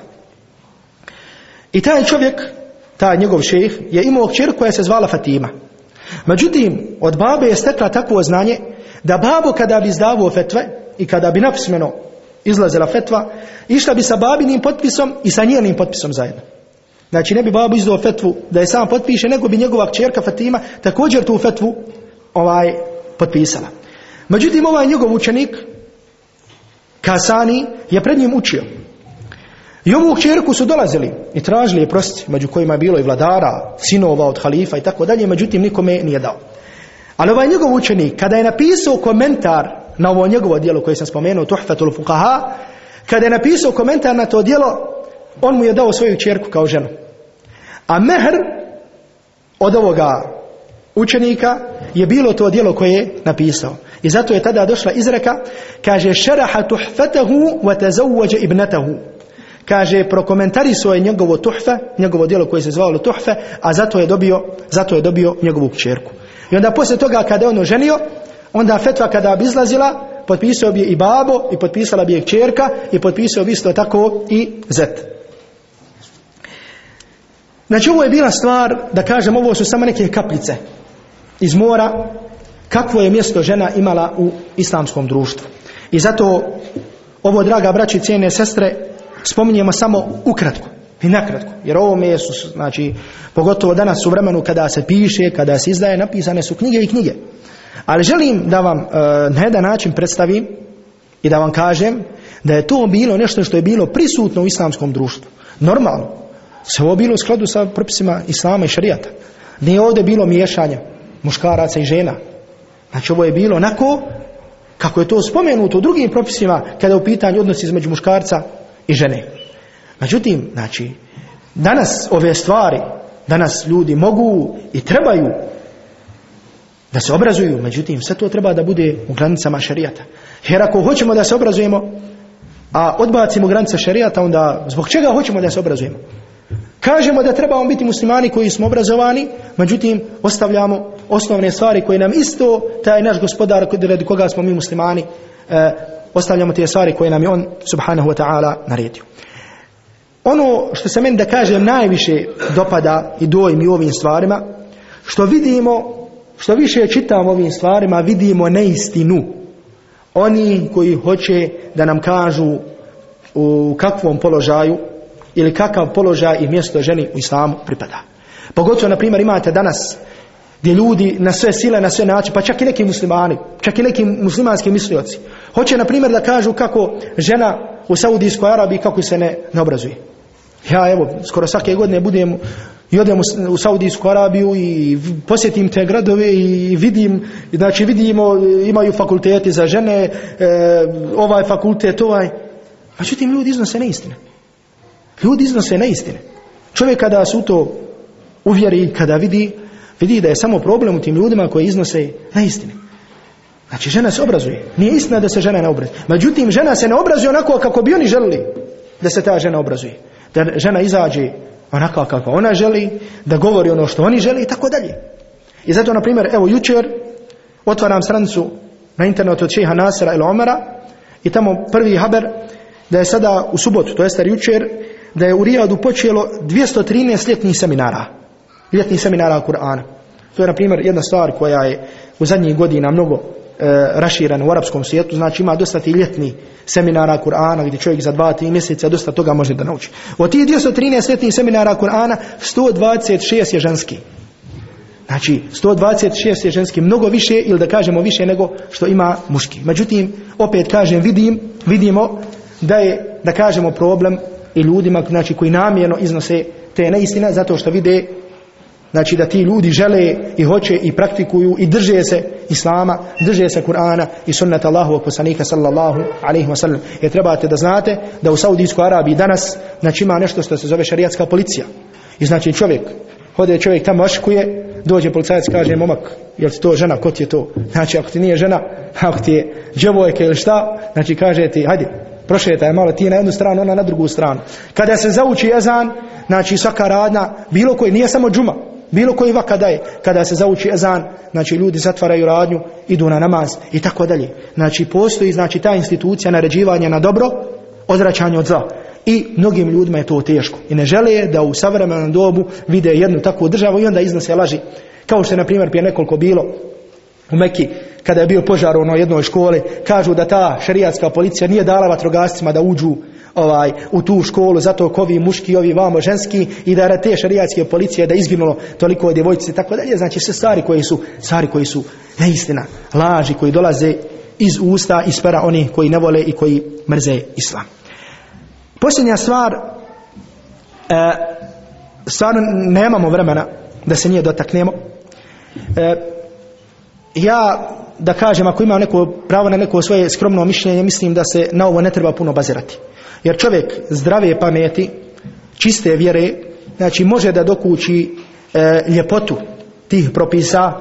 I taj čovjek, taj njegov šejh, je imao kćer koja se zvala Fatima. Međutim, od babe je stekla takvo znanje da babo kada bi izdavao fetve i kada bi napismeno izlazila fetva, išla bi sa babinim potpisom i sa njenim potpisom zajedno. Znači ne bi babu izdao fetvu da je sam potpiše, nego bi njegova kćerka Fatima također tu fetvu ovaj potpisala. Međutim, ovaj njegov učenik, Kasani, je pred njim učio. I ovu kćerku su dolazili i tražili je prosti, među kojima je bilo i vladara, sinova od halifa i tako dalje, međutim nikome nije dao. Ali ovaj njegov učenik, kada je napisao komentar na ovo njegovo dijelo koje sam spomenuo, Tuhfatul Fukaha, kada je napisao komentar na to dijelo, on mu je dao svoju čerku kao ženu. A mehr od ovoga učenika je bilo to dijelo koje je napisao. I zato je tada došla izreka, kaže šeraha tuhfatahu wa tazawwaja ibnatahu. Kaže prokomentarisao je njegovo tuhfe, njegovo djelo koje se zvalo tuhfe, a zato je dobio, zato je dobio njegovu kćerku. I onda poslije toga kada je on oženio, onda fetva kada bi izlazila, potpisao bi i babo i potpisala bi je kćerka i potpisao bi isto tako i zet. Znači ovo je bila stvar, da kažem, ovo su samo neke kapljice iz mora, kakvo je mjesto žena imala u islamskom društvu. I zato ovo, draga braći cijene sestre, spominjemo samo ukratko i nakratko. Jer ovo su, znači, pogotovo danas u vremenu kada se piše, kada se izdaje, napisane su knjige i knjige. Ali želim da vam e, na jedan način predstavim i da vam kažem da je to bilo nešto što je bilo prisutno u islamskom društvu. Normalno. Se ovo bilo u skladu sa propisima islama i šarijata. Nije ovdje bilo miješanja muškaraca i žena. Znači ovo je bilo onako kako je to spomenuto u drugim propisima kada je u pitanju odnos između muškarca i žene. Međutim, znači, danas ove stvari, danas ljudi mogu i trebaju da se obrazuju, međutim, sve to treba da bude u granicama šarijata. Jer ako hoćemo da se obrazujemo, a odbacimo granice šarijata, onda zbog čega hoćemo da se obrazujemo? Kažemo da trebamo biti muslimani koji smo obrazovani, međutim, ostavljamo osnovne stvari koje nam isto taj naš gospodar radi koga smo mi muslimani e, ostavljamo te stvari koje nam je on subhanahu wa ta'ala naredio. Ono što se meni da kažem najviše dopada i dojmi u ovim stvarima, što vidimo, što više čitamo ovim stvarima, vidimo neistinu. Oni koji hoće da nam kažu u kakvom položaju ili kakav položaj i mjesto ženi u islamu pripada. Pogotovo, na primjer, imate danas gdje ljudi na sve sile, na sve načine, pa čak i neki muslimani, čak i neki muslimanski mislioci, hoće, na primjer, da kažu kako žena u Saudijskoj Arabiji, kako se ne, ne obrazuje. Ja, evo, skoro svake godine budem i odem u Saudijsku Arabiju i posjetim te gradove i vidim, znači vidimo, imaju fakulteti za žene, e, ovaj fakultet, ovaj. Međutim, ljudi iznose neistine. Ljudi iznose neistine. Čovjek kada su to uvjeri, kada vidi, vidi da je samo problem u tim ljudima koji iznose neistine. Znači, žena se obrazuje. Nije istina da se žena ne obrazuje. Međutim, žena se ne obrazuje onako kako bi oni želili da se ta žena obrazuje. Da žena izađe onako kako ona želi, da govori ono što oni želi i tako dalje. I zato, na primjer, evo jučer otvaram stranicu na internetu od šeha Nasera ili Omara i tamo prvi haber da je sada u subotu, to jest jučer, da je u Rijadu počelo 213 ljetnih seminara. Ljetnih seminara Kur'ana. To je, na primjer, jedna stvar koja je u zadnjih godina mnogo e, raširena u arapskom svijetu. Znači ima dosta ti ljetni seminara Kur'ana gdje čovjek za dva, tri mjeseca dosta toga može da nauči. Od tih 213 ljetnih seminara Kur'ana 126 je ženski. Znači, 126 je ženski, mnogo više ili da kažemo više nego što ima muški. Međutim, opet kažem, vidim, vidimo da je, da kažemo, problem i ljudima znači, koji namjerno iznose te neistine zato što vide znači da ti ljudi žele i hoće i praktikuju i drže se Islama, drže se Kur'ana i sunnata Allahovog poslanika sallallahu alaihi wa sallam. Jer trebate da znate da u Saudijskoj Arabiji danas znači ima nešto što se zove šarijatska policija. I znači čovjek, hode čovjek tamo oškuje, dođe policajac kaže momak, jel ti to žena, ko ti je to? Znači ako ti nije žena, ako ti je djevojka ili šta, znači kaže ti, hajde, prošetaj malo ti na jednu stranu, ona na drugu stranu. Kada se zauči ezan, znači svaka radna, bilo koji, nije samo džuma, bilo koji vaka daje, kada se zauči ezan, znači ljudi zatvaraju radnju, idu na namaz i tako dalje. Znači postoji znači ta institucija naređivanja na dobro, odvraćanje od zla. I mnogim ljudima je to teško. I ne žele da u savremenom dobu vide jednu takvu državu i onda iznose laži. Kao što je, na primjer, prije nekoliko bilo u Meki, kada je bio požar u jednoj školi, kažu da ta šerijatska policija nije dala vatrogascima da uđu ovaj, u tu školu, zato ko ovi muški, ovi vamo ženski i da je te šarijatske policije da izginulo toliko djevojčice i tako dalje. Znači sve stvari koji su, stvari koji su neistina, laži koji dolaze iz usta, iz pera onih koji ne vole i koji mrze islam. Posljednja stvar, e, stvarno nemamo vremena da se nije dotaknemo. E, ja da kažem, ako ima neko pravo na neko svoje skromno mišljenje, mislim da se na ovo ne treba puno bazirati. Jer čovjek zdrave pameti, čiste vjere, znači može da dokući e, ljepotu tih propisa,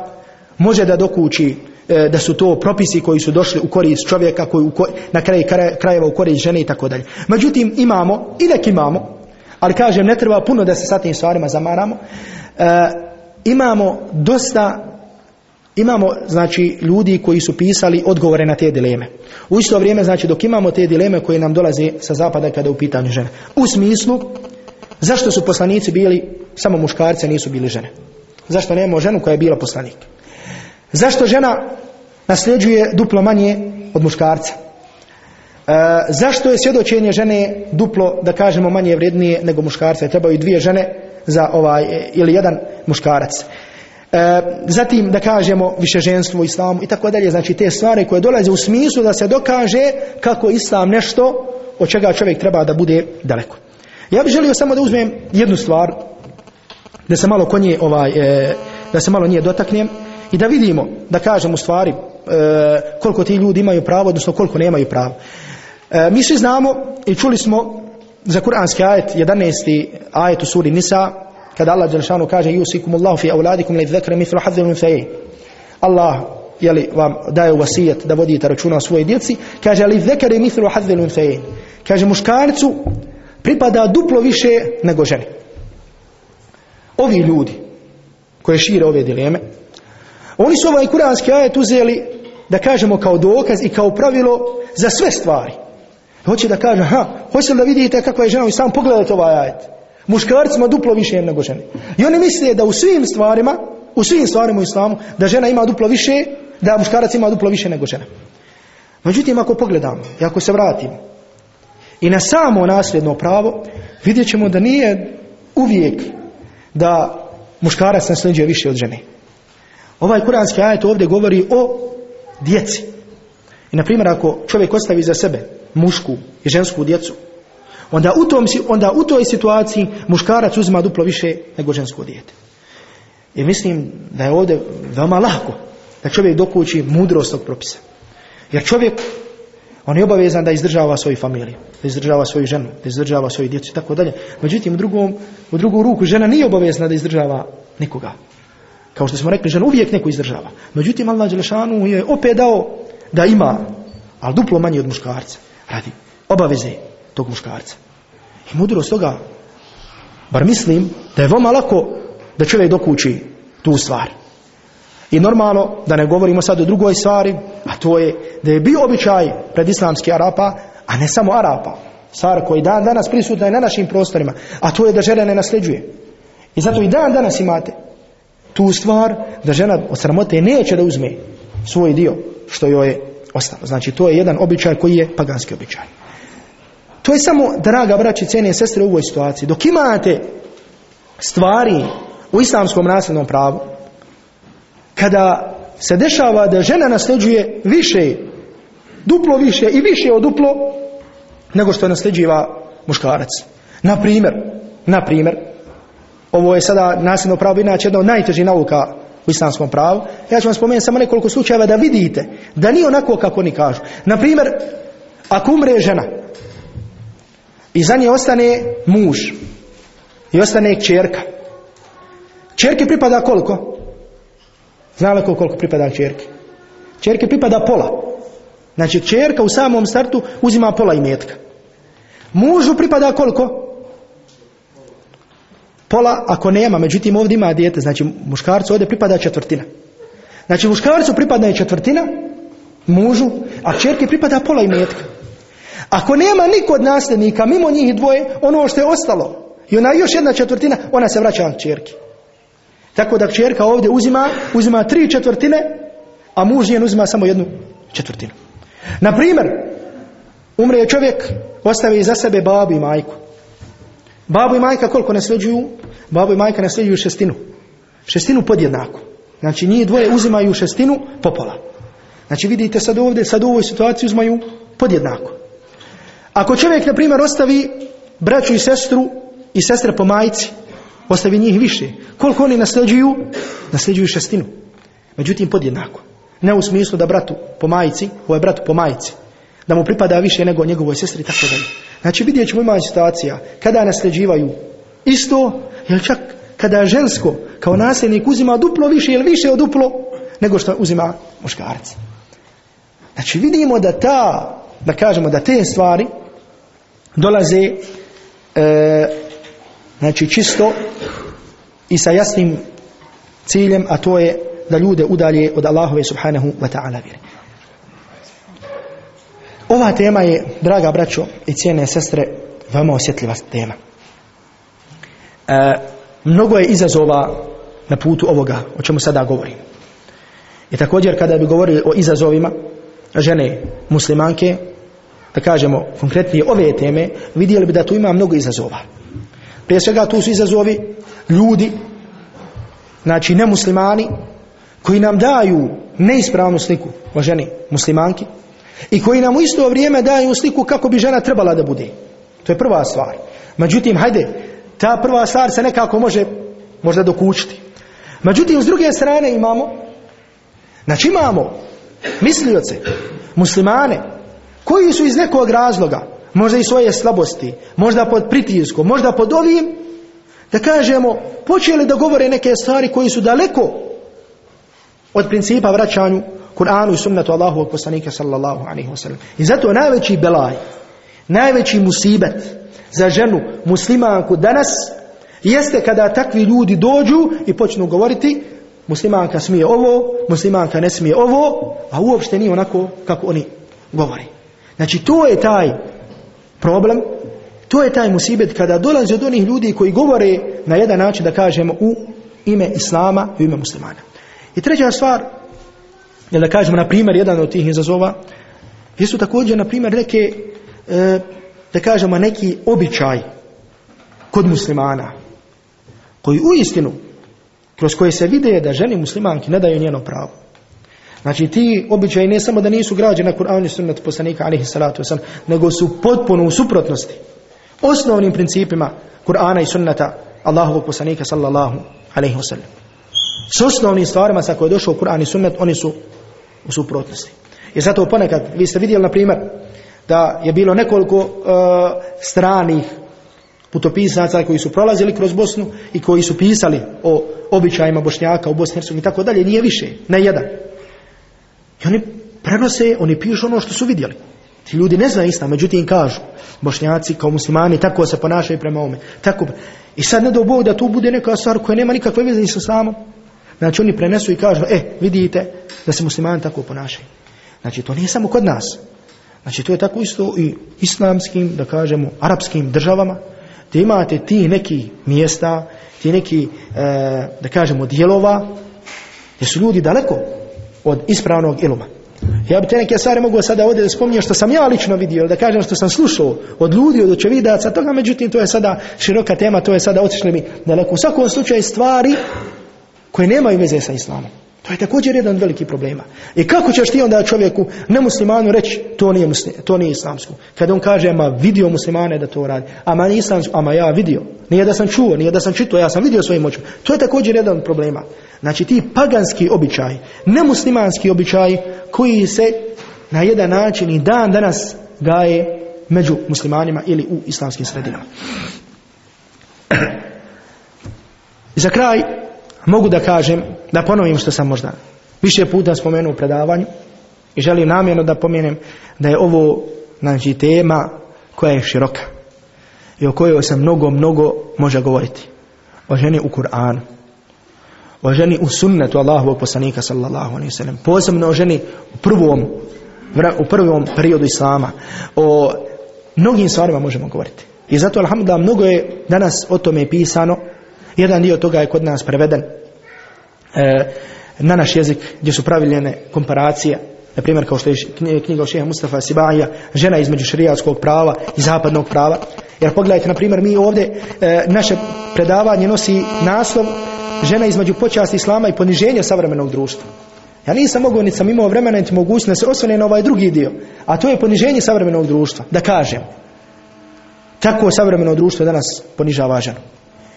može da dokući e, da su to propisi koji su došli u korist čovjeka, koji u, na kraju krajeva u korist žene i tako dalje. Međutim, imamo, i nek imamo, ali kažem, ne treba puno da se sa tim stvarima zamaramo, e, imamo dosta Imamo znači ljudi koji su pisali odgovore na te dileme. U isto vrijeme znači dok imamo te dileme koje nam dolaze sa zapada kada je u pitanju žene. U smislu zašto su poslanici bili samo muškarci, nisu bili žene? Zašto nemamo ženu koja je bila poslanik? Zašto žena nasljeđuje duplo manje od muškarca? E, zašto je svjedočenje žene duplo, da kažemo, manje vrijednije nego muškarca? Trebaju dvije žene za ovaj, ili jedan muškarac. E, zatim da kažemo višeženstvo u islamu i tako dalje, znači te stvari koje dolaze u smislu da se dokaže kako islam nešto od čega čovjek treba da bude daleko. Ja bih želio samo da uzmem jednu stvar, da se malo konje ovaj, e, da se malo nije dotaknem i da vidimo, da kažem u stvari e, koliko ti ljudi imaju pravo, odnosno koliko nemaju pravo. mi svi znamo i čuli smo za kuranski ajet, 11. ajet u suri Nisa, kada Allah Đelšanu kaže yusikum Allahu fi auladikum li dhakra mithlu unthayayn Allah jeli vam daje vasijet da vodite računa o svojoj djeci. Kaže li dhakari mithlu unthayayn kaže muškarcu pripada duplo više nego ženi. Ovi ljudi koji šire ove dileme Oni su ovaj kuranski ajet uzeli, da kažemo, kao dokaz i kao pravilo za sve stvari. Hoće da kaže, ha, hoće da vidite kakva je žena? I sam pogledajte ovaj ajet. Muškarcima duplo više nego žene. I oni misle da u svim stvarima, u svim stvarima u islamu, da žena ima duplo više, da muškarac ima duplo više nego žena. Međutim, ako pogledamo i ako se vratimo i na samo nasljedno pravo, vidjet ćemo da nije uvijek da muškarac nasljeđuje više od žene. Ovaj kuranski ajet ovdje govori o djeci. I na primjer ako čovjek ostavi za sebe mušku i žensku djecu, onda u, tom, onda u toj situaciji muškarac uzima duplo više nego žensko dijete. I mislim da je ovdje veoma lako da čovjek dokući mudrost tog propisa. Jer čovjek, on je obavezan da izdržava svoju familiju, da izdržava svoju ženu, da izdržava svoju djecu i tako dalje. Međutim, u, drugom, u drugu ruku žena nije obavezna da izdržava nikoga. Kao što smo rekli, žena uvijek neko izdržava. Međutim, Allah Đelešanu je opet dao da ima, ali duplo manje od muškarca, radi obaveze tog muškarca. I mudrost toga, bar mislim da je veoma lako da čovjek dokući tu stvar. I normalno, da ne govorimo sad o drugoj stvari, a to je da je bio običaj pred islamski Arapa, a ne samo Arapa, stvar koji dan danas prisutna je na našim prostorima, a to je da žena ne nasljeđuje. I zato i dan danas imate tu stvar da žena od sramote neće da uzme svoj dio što joj je ostalo. Znači to je jedan običaj koji je paganski običaj. To je samo, draga braći, cijene sestre u ovoj situaciji. Dok imate stvari u islamskom nasljednom pravu, kada se dešava da žena nasljeđuje više, duplo više i više od duplo nego što nasljeđiva muškarac. Na primjer, na primjer, ovo je sada nasljedno pravo inače jedna od najtežih nauka u islamskom pravu. Ja ću vam spomenuti samo nekoliko slučajeva da vidite da nije onako kako oni kažu. Na primjer, ako umre žena i za nje ostane muž i ostane čerka. Čerke pripada koliko? Zna li koliko pripada čerke? Čerke pripada pola. Znači čerka u samom startu uzima pola imetka. Mužu pripada koliko? Pola ako nema, međutim ovdje ima dijete, znači muškarcu ovdje pripada četvrtina. Znači muškarcu pripada je četvrtina, mužu, a čerke pripada pola imetka. Ako nema niko od nasljednika, mimo njih dvoje, ono što je ostalo, i ona još jedna četvrtina, ona se vraća čerki. Tako da čerka ovdje uzima, uzima tri četvrtine, a muž njen uzima samo jednu četvrtinu. Na primjer, umre čovjek, ostavi iza sebe babu i majku. Babu i majka koliko nasljeđuju? Babu i majka nasljeđuju šestinu. Šestinu podjednako. Znači njih dvoje uzimaju šestinu popola. Znači vidite sad ovdje, sad u ovoj situaciji uzmaju podjednako. Ako čovjek, na primjer, ostavi braću i sestru i sestre po majci, ostavi njih više. Koliko oni nasljeđuju? Nasljeđuju šestinu. Međutim, podjednako. Ne u smislu da bratu po majici, ovo je bratu po majici, da mu pripada više nego njegovoj sestri i tako dalje. Znači vidjet ćemo ima situacija kada nasljeđivaju isto, jer čak kada žensko kao nasljednik uzima duplo više ili više od duplo nego što uzima muškarac. Znači vidimo da ta, da kažemo da te stvari dolaze e, znači čisto i sa jasnim ciljem, a to je da ljude udalje od Allahove subhanahu wa ta'ala vjere. Ova tema je, draga braćo i cijene sestre, veoma osjetljiva tema. E, mnogo je izazova na putu ovoga, o čemu sada govorim. I također kada bi govorili o izazovima žene muslimanke, da kažemo konkretnije ove teme, vidjeli bi da tu ima mnogo izazova. Prije svega tu su izazovi ljudi, znači nemuslimani, koji nam daju neispravnu sliku o ženi muslimanki, i koji nam u isto vrijeme daju sliku kako bi žena trebala da bude. To je prva stvar. Međutim, hajde, ta prva stvar se nekako može možda dokučiti. Međutim, s druge strane imamo, znači imamo mislioce, muslimane, koji su iz nekog razloga, možda i svoje slabosti, možda pod pritiskom, možda pod ovim, da kažemo, počeli da govore neke stvari koji su daleko od principa vraćanju Kur'anu i sunnetu Allahovog poslanika sallallahu alaihi wa sallam. I zato najveći belaj, najveći musibet za ženu muslimanku danas jeste kada takvi ljudi dođu i počnu govoriti muslimanka smije ovo, muslimanka ne smije ovo, a uopšte nije onako kako oni govori. Znači to je taj problem, to je taj musibet kada dolazi od onih ljudi koji govore na jedan način da kažemo u ime Islama i u ime muslimana. I treća stvar, je da kažemo na primjer jedan od tih izazova, jesu također na primjer neke, e, da kažemo neki običaj kod muslimana, koji u istinu, kroz koje se vide da ženi muslimanki ne daju njeno pravo. Znači ti običaji ne samo da nisu građeni na Kur'anu i sunnetu poslanika alaihi salatu wasalam, nego su potpuno u suprotnosti osnovnim principima Kur'ana i sunneta Allahovog poslanika sallallahu alaihi wasallam. S osnovnim stvarima sa koje je došao Kur'an i sunnet, oni su u suprotnosti. I zato ponekad, vi ste vidjeli na primjer da je bilo nekoliko uh, stranih putopisaca koji su prolazili kroz Bosnu i koji su pisali o običajima Bošnjaka u Bosni i tako dalje, nije više, ne jedan. I oni prenose, oni pišu ono što su vidjeli. Ti ljudi ne znaju islam, međutim kažu, bošnjaci kao muslimani tako se ponašaju prema ovome. Tako, I sad ne do Bog da tu bude neka stvar koja nema nikakve veze sa samom. Znači oni prenesu i kažu, e, vidite da se muslimani tako ponašaju. Znači to nije samo kod nas. Znači to je tako isto i islamskim, da kažemo, arapskim državama, gdje imate ti neki mjesta, ti neki, e, da kažemo, dijelova, gdje su ljudi daleko od ispravnog iluma. Ja bi te neke stvari mogu sada ovdje da spominjem što sam ja lično vidio, da kažem što sam slušao od ljudi, od očevidaca, toga međutim to je sada široka tema, to je sada otišli mi daleko. U svakom slučaju stvari koje nemaju veze sa islamom. To je također jedan od velikih problema. I kako ćeš ti onda čovjeku, nemuslimanu reći, to nije, muslim, to nije islamsko. Kad on kaže, ma vidio muslimane da to radi, ama nije islamsko, ama ja vidio. Nije da sam čuo, nije da sam čitao, ja sam vidio svojim očima. To je također jedan od problema. Znači ti paganski običaji, nemuslimanski običaji koji se na jedan način i dan danas gaje među muslimanima ili u islamskim sredinama. I za kraj mogu da kažem, da ponovim što sam možda više puta spomenuo u predavanju i želim namjerno da pomenem da je ovo znači, tema koja je široka i o kojoj se mnogo, mnogo može govoriti. O ženi u Kur'anu, o ženi u sunnetu Allahovog poslanika sallallahu alaihi sallam, posebno o ženi u prvom, u prvom periodu Islama, o mnogim stvarima možemo govoriti. I zato, alhamdulillah, mnogo je danas o tome pisano, jedan dio toga je kod nas preveden e, na naš jezik gdje su praviljene komparacije. Na primjer kao što je knjiga šeha Mustafa Sibaja žena između šerijatskog prava i zapadnog prava. Jer pogledajte na primjer mi ovdje e, naše predavanje nosi naslov žena između počasti islama i poniženja savremenog društva. Ja nisam mogao niti imao vremena niti mogućnost da se osvane na ovaj drugi dio a to je poniženje savremenog društva. Da kažem tako savremeno društvo danas ponižava ženu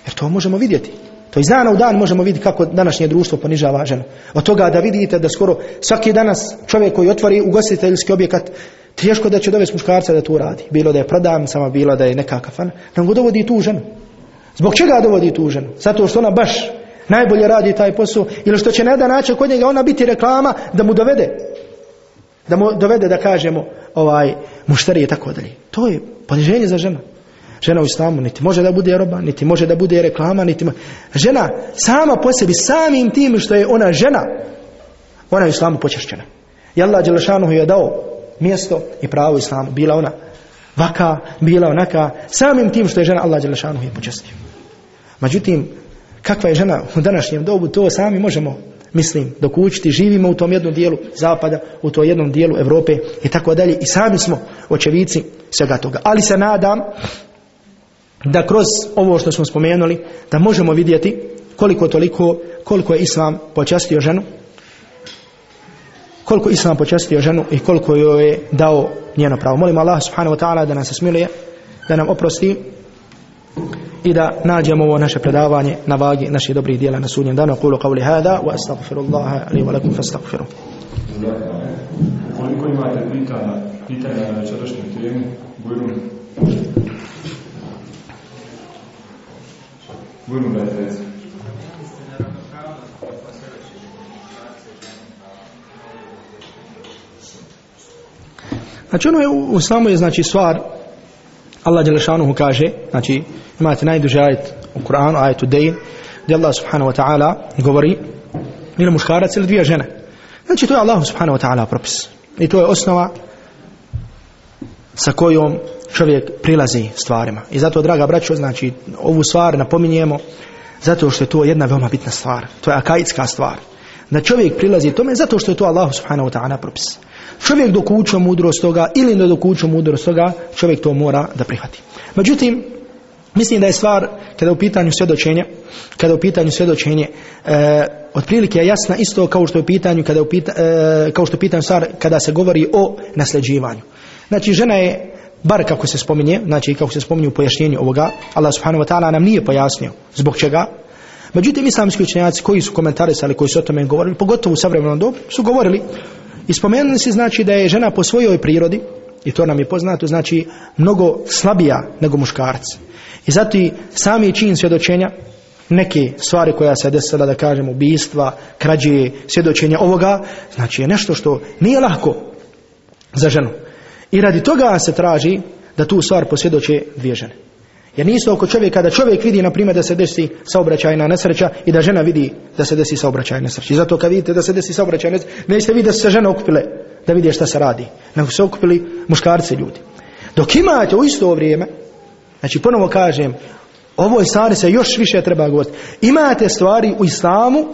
jer to možemo vidjeti to iz dana u dan možemo vidjeti kako današnje društvo ponižava ženu. Od toga da vidite da skoro svaki danas čovjek koji otvori ugostiteljski objekat teško da će dovesti muškarca da to radi. Bilo da je prodavnicama, bilo da je neka kafana. Nego dovodi tu ženu. Zbog čega dovodi tu ženu? Zato što ona baš najbolje radi taj posao ili što će na jedan način kod njega ona biti reklama da mu dovede da mu dovede da kažemo ovaj muštari i tako dalje. To je poniženje za ženu žena u islamu niti može da bude roba, niti može da bude reklama, niti žena sama po sebi, samim tim što je ona žena, ona je u islamu počešćena. I Allah Đelešanuhu je dao mjesto i pravo islamu. Bila ona vaka, bila onaka, samim tim što je žena Allah Đelešanuhu je počestio. Međutim, kakva je žena u današnjem dobu, to sami možemo mislim, dok učiti, živimo u tom jednom dijelu zapada, u tom jednom dijelu Europe i tako dalje i sami smo očevici svega toga. Ali se nadam da kroz ovo što smo spomenuli da možemo vidjeti koliko toliko koliko je islam počastio ženu koliko islam počastio ženu i koliko joj je dao njeno pravo. Molim Allah subhanahu wa ta'ala da nas smiluje da nam oprosti i da nađemo ovo naše predavanje na vagi naših dobrih dijela na sudnjem danu. Kulu qavli hada wa astaghfirullah li wa lakum fastaghfiru koliko imate pitanja pitanja na večerašnju temu? Bujrum Da je Znači ono je u, u samoj znači stvar Allah Đelešanuhu kaže znači imate najduži ajet u Kur'anu ajetu Dejn gdje Allah subhanahu wa ta'ala govori ili muškarac ili dvije žene. Znači to je Allah subhanahu wa ta'ala propis. I to je osnova sa kojom čovjek prilazi stvarima. I zato, draga braćo, znači, ovu stvar napominjemo zato što je to jedna veoma bitna stvar. To je akaidska stvar. Da čovjek prilazi tome zato što je to Allah subhanahu wa ta'ala propis. Čovjek dok uče mudrost toga ili ne dok uče mudrost toga, čovjek to mora da prihvati. Međutim, mislim da je stvar kada je u pitanju svjedočenje, kada je u pitanju svjedočenje, e, otprilike je jasna isto kao što je u pitanju kada u pita, e, kao što je pitanju stvar kada se govori o nasljeđivanju. Znači žena je bar kako se spominje, znači kako se spominje u pojašnjenju ovoga, Allah subhanahu wa ta'ala nam nije pojasnio zbog čega. Međutim, islamski učenjaci koji su komentarisali, koji su o tome govorili, pogotovo u savremenom dobu, su govorili i spomenuli se znači da je žena po svojoj prirodi, i to nam je poznato, znači mnogo slabija nego muškarac. I zato i sami čin svjedočenja, neke stvari koja se desila, da kažem, ubistva, krađe, svjedočenja ovoga, znači je nešto što nije lako za ženu. I radi toga se traži da tu stvar posvjedoče dvije žene. Jer nisu oko čovjeka da čovjek vidi na primjer da se desi saobraćajna nesreća i da žena vidi da se desi saobraćajna nesreća. I zato kad vidite da se desi saobraćajna nesreća, nećete vidjeti da se žene okupile da vidi šta se radi. Nego se okupili muškarci ljudi. Dok imate u isto vrijeme, znači ponovo kažem, ovoj stvari se još više treba govoriti. Imate stvari u islamu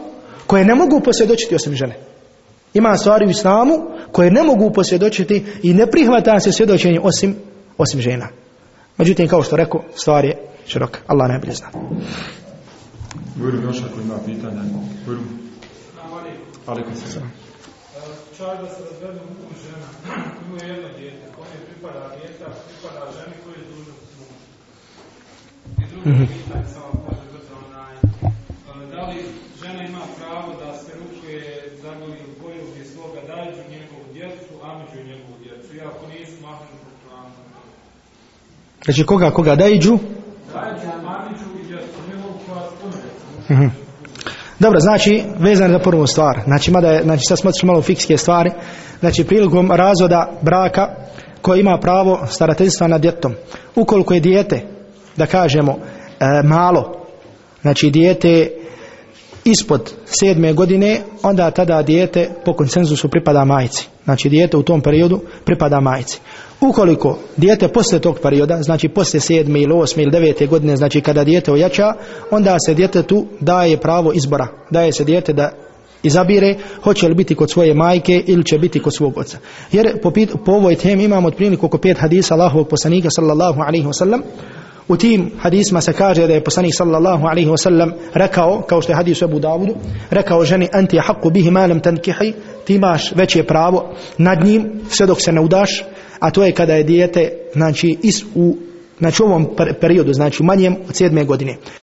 koje ne mogu posvjedočiti osim žene. Ima stvari u islamu koje ne mogu posvjedočiti i ne prihvata se svjedočenje osim, osim žena. Međutim, kao što rekao, stvar je široka. Allah najbolje zna. Bujrum još ako ima pitanja. Bujrum. Alikum se. Čak da se razvedu muž žena, ima jedno dijete, kome pripada dijete, a pripada ženi koji je dužan s mužem. I drugo pitanje, samo može biti onaj, da li žena ima pravo da se rukuje zagoli u boju gdje svoga dađu njegovu djecu, a među njegovu djecu, iako nisu mahnu po planu. Znači koga, koga da iđu? Dađu, mamiću i djecu, ne mogu koja. Mhm. Dobro, znači, vezano za prvu stvar. Znači, mada je, znači, sad smo malo fikske stvari. Znači, prilikom razvoda braka koji ima pravo starateljstva nad djetom. Ukoliko je dijete, da kažemo, e, malo, znači dijete ispod sedme godine, onda tada dijete po konsenzusu pripada majci. Znači, dijete u tom periodu pripada majci. Ukoliko dijete poslije tog perioda, znači poslije sedme ili osme ili devete godine, znači kada dijete ojača, onda se djetetu daje pravo izbora. Daje se dijete da izabire hoće li biti kod svoje majke ili će biti kod svog oca. Jer po, po ovoj temi imamo otprilike oko pet hadisa Allahovog poslanika sallallahu alaihi wasallam. U tim hadisma se kaže da je poslanik sallallahu alaihi wasallam rekao, kao što je hadis u Abu Davudu, rekao ženi anti haqqu bihi ma lam tankihi, ti imaš veće pravo nad njim sve dok se ne udaš, a to je kada je dijete znači is u znači ovom periodu znači manjem od sedme godine